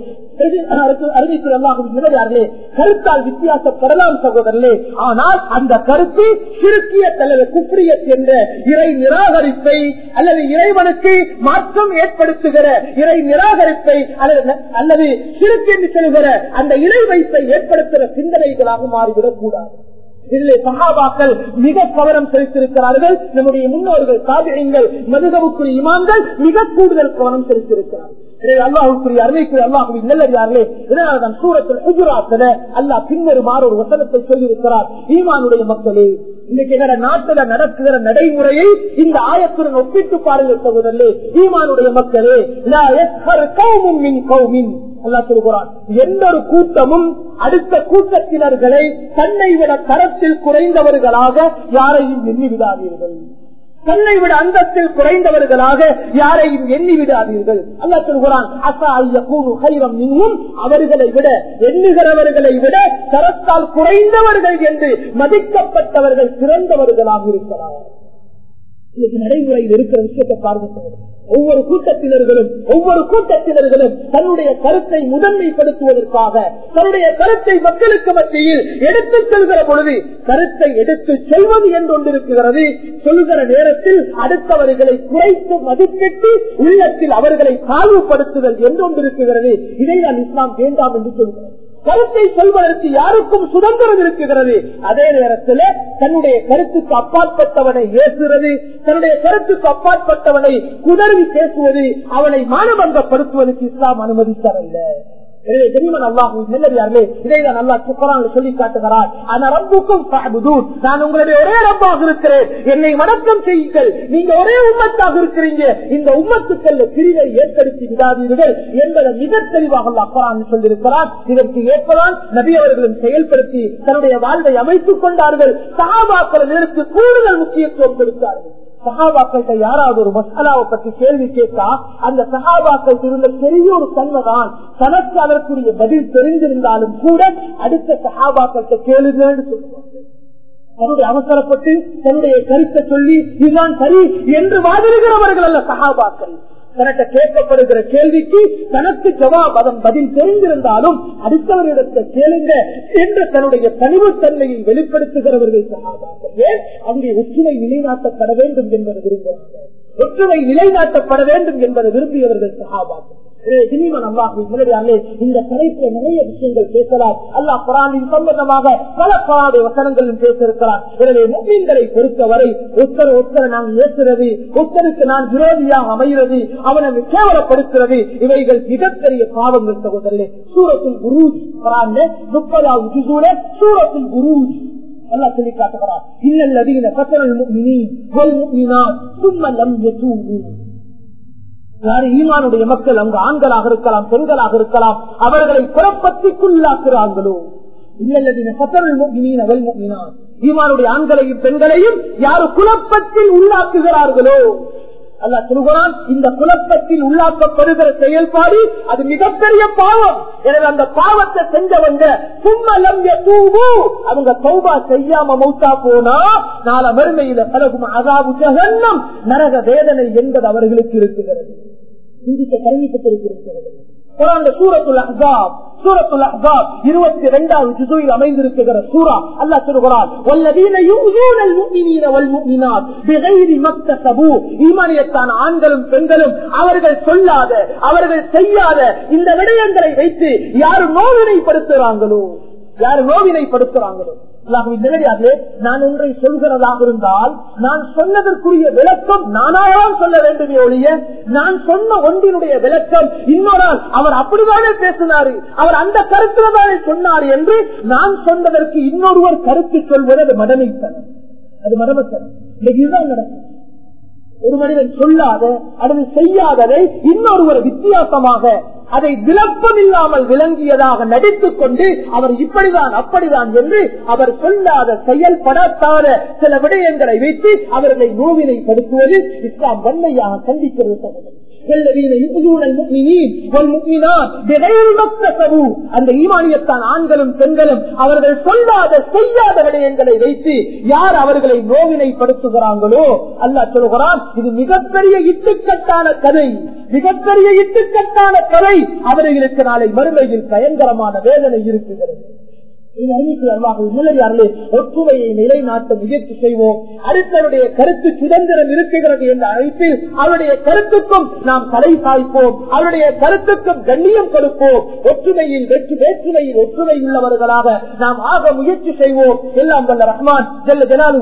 அல்லாஹுவின் நிலையார்களே கருத்தால் வித்தியாசப்படலாம் சகோதரர்களே. ஆனால் அந்த கருத்து சிறுக்கிய தலைவர் குப்ரியத் என்ற இறை நிராகரிப்பை அல்லது இறைவனுக்கு மாற்றம் ஏற்படுத்துகிற இறை நிராகரிப்பை அல்லது அல்லது சிறுக்கு என்று சொல்கிற அந்த இறை வைப்பை ஏற்படுத்துகிற சிந்தனைகளாக மாறிவிடக் கூடாது இதிலே சகாபாக்கள் மிக கவனம் செலுத்தியிருக்கிறார்கள். நம்முடைய முன்னோர்கள் சாதிகள் மதுகவுக்குரிய இமான்கள் மிக கூடுதல் கவனம் செலுத்தியிருக்கிறார்கள். அல்லாஹுக்குரிய அருமைக்குரிய அல்லாஹுவின் நல்லறியார்களே இதனால்தான் சூரத்தில் குஜராத்தில் அல்லாஹ் பின்வருமாறு ஒரு வசனத்தை சொல்லியிருக்கிறார். ஈமானுடைய மக்களே இன்னைக்கு எங்க நாட்டுல நடக்குகிற நடைமுறையை இந்த ஆயத்துடன் ஒப்பிட்டு பாருங்கள் சகோதரே ஈமானுடைய மக்களே அல்லா சொல்கிறான். எந்த ஒரு கூட்டமும் அடுத்த கூட்டத்தினர்களை தன்னை விட தரத்தில் குறைந்தவர்களாக யாரையும் எண்ணி விடாதீர்கள் தன்னை விட அந்தத்தில் குறைந்தவர்களாக யாரையும் எண்ணி விடாதீர்கள் அல்லா சொல்கிறான் அசா ஐய கைரம் இன்னும் அவர்களை விட எண்ணுகிறவர்களை விட தரத்தால் குறைந்தவர்கள் என்று மதிக்கப்பட்டவர்கள் சிறந்தவர்களாக இருக்கிறார்கள் இன்னைக்கு நடைமுறையில் இருக்கிற விஷயத்தை பார்க்க ஒவ்வொரு கூட்டத்தினர்களும் ஒவ்வொரு கூட்டத்தினர்களும் தன்னுடைய கருத்தை முதன்மைப்படுத்துவதற்காக தன்னுடைய கருத்தை மக்களுக்கு மத்தியில் எடுத்து செல்கிற பொழுது கருத்தை எடுத்து செல்வது என்று ஒன்றிருக்கிறது சொல்கிற நேரத்தில் அடுத்தவர்களை குறைத்து மதிப்பிட்டு உள்ளத்தில் அவர்களை தாழ்வுபடுத்துதல் என்று ஒன்றிருக்கிறது இதை நான் இஸ்லாம் வேண்டாம் என்று சொல்கிறேன் கருத்தை சொல்வதற்கு யாருக்கும் சுதந்திரம் இருக்கிறது. அதே நேரத்தில் தன்னுடைய கருத்துக்கு அப்பாற்பட்டவனை ஏசுறது தன்னுடைய கருத்துக்கு அப்பாற்பட்டவனை குதறி பேசுவது அவனை மானபங்கப்படுத்துவதற்கு இஸ்லாம் அனுமதித்தரல்ல எனவே தெரியுமா செல்லறியார்களே இதை இதைதான் நல்லா சுக்கரான் சொல்லி காட்டுகிறார். ஆனா ரப்புக்கும் நான் உங்களுடைய ஒரே ரப்பாக இருக்கிறேன். என்னை வணக்கம் செய்யுங்கள். நீங்க ஒரே உம்மத்தாக இருக்கிறீங்க. இந்த உம்மத்துக்கள் பிரிவை ஏற்படுத்தி விடாதீர்கள் என்பதை மிக தெளிவாக அக்கரான் சொல்லியிருக்கிறார். இதற்கு ஏற்பதான் நபி அவர்களும் செயல்படுத்தி தன்னுடைய வாழ்வை அமைத்துக் கொண்டார்கள். சகாபாக்கள் இதற்கு கூடுதல் முக்கியத்துவம் கொடுத்தார்கள். சகாபாக்கள்கிட்ட யாராவது ஒரு மசாலாவை பற்றி கேள்வி கேட்டா அந்த சகாபாக்கள் இருந்த பெரிய ஒரு தன்மைதான். தனக்கு அதற்குரிய பதில் தெரிந்திருந்தாலும் கூட அடுத்த சகாபாக்கள்கிட்ட கேளுங்கன்னு சொல்லுவாங்க தன்னுடைய அவசரப்பட்டு தன்னுடைய கருத்தை சொல்லி இதுதான் சரி என்று வாதிடுகிறவர்கள் அல்ல சகாபாக்கள் தனக்கு கேட்கப்படுகிற கேள்விக்கு தனக்கு ஜவாப் அதன் பதில் தெரிந்திருந்தாலும் அடுத்தவரிடத்தை கேளுங்க என்று தன்னுடைய தனிமத்தன்மையை வெளிப்படுத்துகிறவர்கள் சகாபாக்கள். ஏன்? அங்கே ஒற்றுமை நிலைநாட்டப்பட வேண்டும் என்பதை விரும்புகிறார்கள். ஒற்றுமை நிலைநாட்டப்பட வேண்டும் என்பதை விரும்பியவர்கள் சகாபாக்கள். இந்த தலைப்புல நிறைய விஷயங்கள் பேசலாம். அல்லாஹ் குரானின் சம்பந்தமாக பல பாதை வசனங்களும் பேசியிருக்கிறார் எனவே முஸ்லிம்களை பொறுத்தவரை ஒத்தர ஒத்தர நான் ஏற்றுறது ஒத்தருக்கு நான் விரோதியாக அமைகிறது அவனை கேவலப்படுத்துறது இவைகள் மிகப்பெரிய பாவங்கள் சகோதரே சூரத்தில் குரு குரான் முப்பதாவது ஜிசூல சூரத்தில் குரு அல்லா சொல்லி காட்டுகிறார் இல்லல்லதீன கத்தரல் முக்மினீன் வல் முக்மினாத் சும்ம யாரு ஈமானுடைய மக்கள் அங்கு ஆண்களாக இருக்கலாம் பெண்களாக இருக்கலாம் அவர்களை குழப்பத்திற்குள்ளாக்குறாங்களோ ஈமானுடைய ஆண்களையும் பெண்களையும் யாரு குழப்பத்தில் உள்ளாக்குகிறார்களோ? அல்ல சொல்கிறான் இந்த குழப்பத்தில் உள்ளாக்கப்படுகிற செயல்பாடு அது மிகப்பெரிய பாவம். எனவே அந்த பாவத்தை செஞ்சவங்க சும்மலம் தூவு அவங்க சௌபா செய்யாம மௌத்தா போனா நாள மறுமையில பழகும் அதாவது நரக வேதனை என்பது அவர்களுக்கு இருக்குகிறது சிந்திக்க கருவிப்பட்டிருக்கிறது சூரத்துல் அஹாப் சூரத்துல் அஹாப் இருபத்தி இரண்டாவது ஜுசுவில் அமைந்திருக்கிற சூரா அல்லாஹ் சொல்கிறார் வல்லதீன யூஸூனல் பிகைரி ஈமானியத்தான ஆண்களும் பெண்களும் அவர்கள் சொல்லாத அவர்கள் செய்யாத இந்த விடயங்களை வைத்து யார் நோவினைப்படுத்துறாங்களோ? யார் நோவினைப்படுத்துறாங்களோ? நிலையாகவே நான் ஒன்றை சொல்கிறதாக இருந்தால் நான் சொன்னதற்குரிய விளக்கம் நானாதான் சொல்ல வேண்டுமே ஒழிய நான் சொன்ன ஒன்றினுடைய விளக்கம் இன்னொரு அவர் அப்படித்தானே பேசினாரு அவர் அந்த கருத்துல தானே சொன்னார் என்று நான் சொன்னதற்கு இன்னொருவர் கருத்து சொல்வது அது மடமைத்தனம். அது மடமத்தனம். இன்னைக்கு இதுதான் நடக்கும் ஒரு மனிதன் சொல்லாத அல்லது செய்யாததை இன்னொருவர் வித்தியாசமாக அதை விளப்பம் இல்லாமல் விளங்கியதாக நடித்துக் கொண்டு அவர் இப்படிதான் அப்படிதான் என்று அவர் சொல்லாத செயல்படாத சில விடயங்களை வைத்து அவர்களை நோவினைப்படுத்துவது இஸ்லாம் வன்மையாக கண்டிக்கிறது அந்த ஈமானியத்தான் ஆண்களும் பெண்களும் அவர்கள் சொல்லாத செய்யாத விடயங்களை வைத்து யார் அவர்களை நோவினைப்படுத்துகிறாங்களோ அல்லா சொல்கிறான் இது மிகப்பெரிய இட்டுக்கட்டான கதை. மிகப்பெரிய இட்டுக்கட்டான கதை அவர்களுக்கு நாளை மறுமையில் பயங்கரமான வேதனை இருக்குகிறது. ஒற்றுமையை நிலைநாட்ட முயற்சி செய்வோம். அடுத்தவருடைய கருத்து சுதந்திரம் இருக்குகிறது என்ற அழைப்பில் அவருடைய கருத்துக்கும் நாம் தலை சாய்ப்போம். அவருடைய கருத்துக்கும் கண்ணியம் கொடுப்போம். ஒற்றுமையில் வெற்றி வேற்றுமையில் ஒற்றுமை உள்ளவர்களாக நாம் ஆக முயற்சி செய்வோம். எல்லாம் வல்ல ரஹ்மான் ஜல்ல ஜனாலு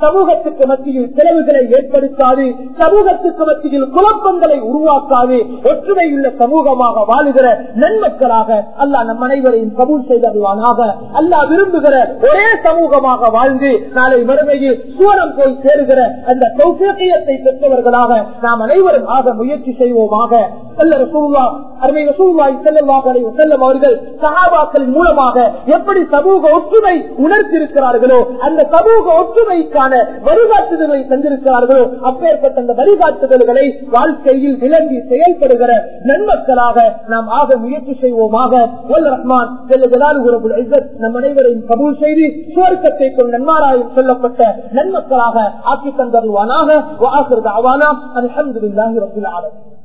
சமூகத்துக்கு மத்தியில் செலவுகளை ஏற்படுத்தாது சமூகத்துக்கு மத்தியில் குழப்பங்களை உருவாக்காது ஒற்றுமையுள்ள சமூகமாக வாழுகிற நன்மக்களாக அல்லா நம் அனைவரையும் கபூல் செய்தருவானாக அல்லா விரும்புகிற ஒரே சமூகமாக வாழ்ந்து நாளை மறுமையில் சூரம் போய் சேருகிற அந்த சௌசியத்தை பெற்றவர்களாக நாம் அனைவரும் ஆக முயற்சி செய்வோமாக. அல்ல ரசூல்லா அருமை ரசூல்லாய் செல்லவாக்களை செல்லும் அவர்கள் சகாபாக்களின் மூலமாக எப்படி சமூக ஒற்றுமை உணர்த்திருக்கிறார்களோ அந்த சமூக ஒற்றுமைக்கான வழிகாட்டுதலை தந்திருக்கிறார்களோ அப்பேற்பட்ட அந்த வழிகாட்டுதல்களை வாழ்க்கையில் விளங்கி செயல்படுகிற நன்மக்களாக நாம் ஆக முயற்சி செய்வோமாக. வல்ல ரஹ்மான் நம் அனைவரையும் கபூல் செய்து சுவர்க்கத்தை கொண்டு நன்மாராயம் சொல்லப்பட்ட நன்மக்களாக ஆக்கி தந்தருவானாக அலமதுல்லாஹி ரபில் ஆலமீன்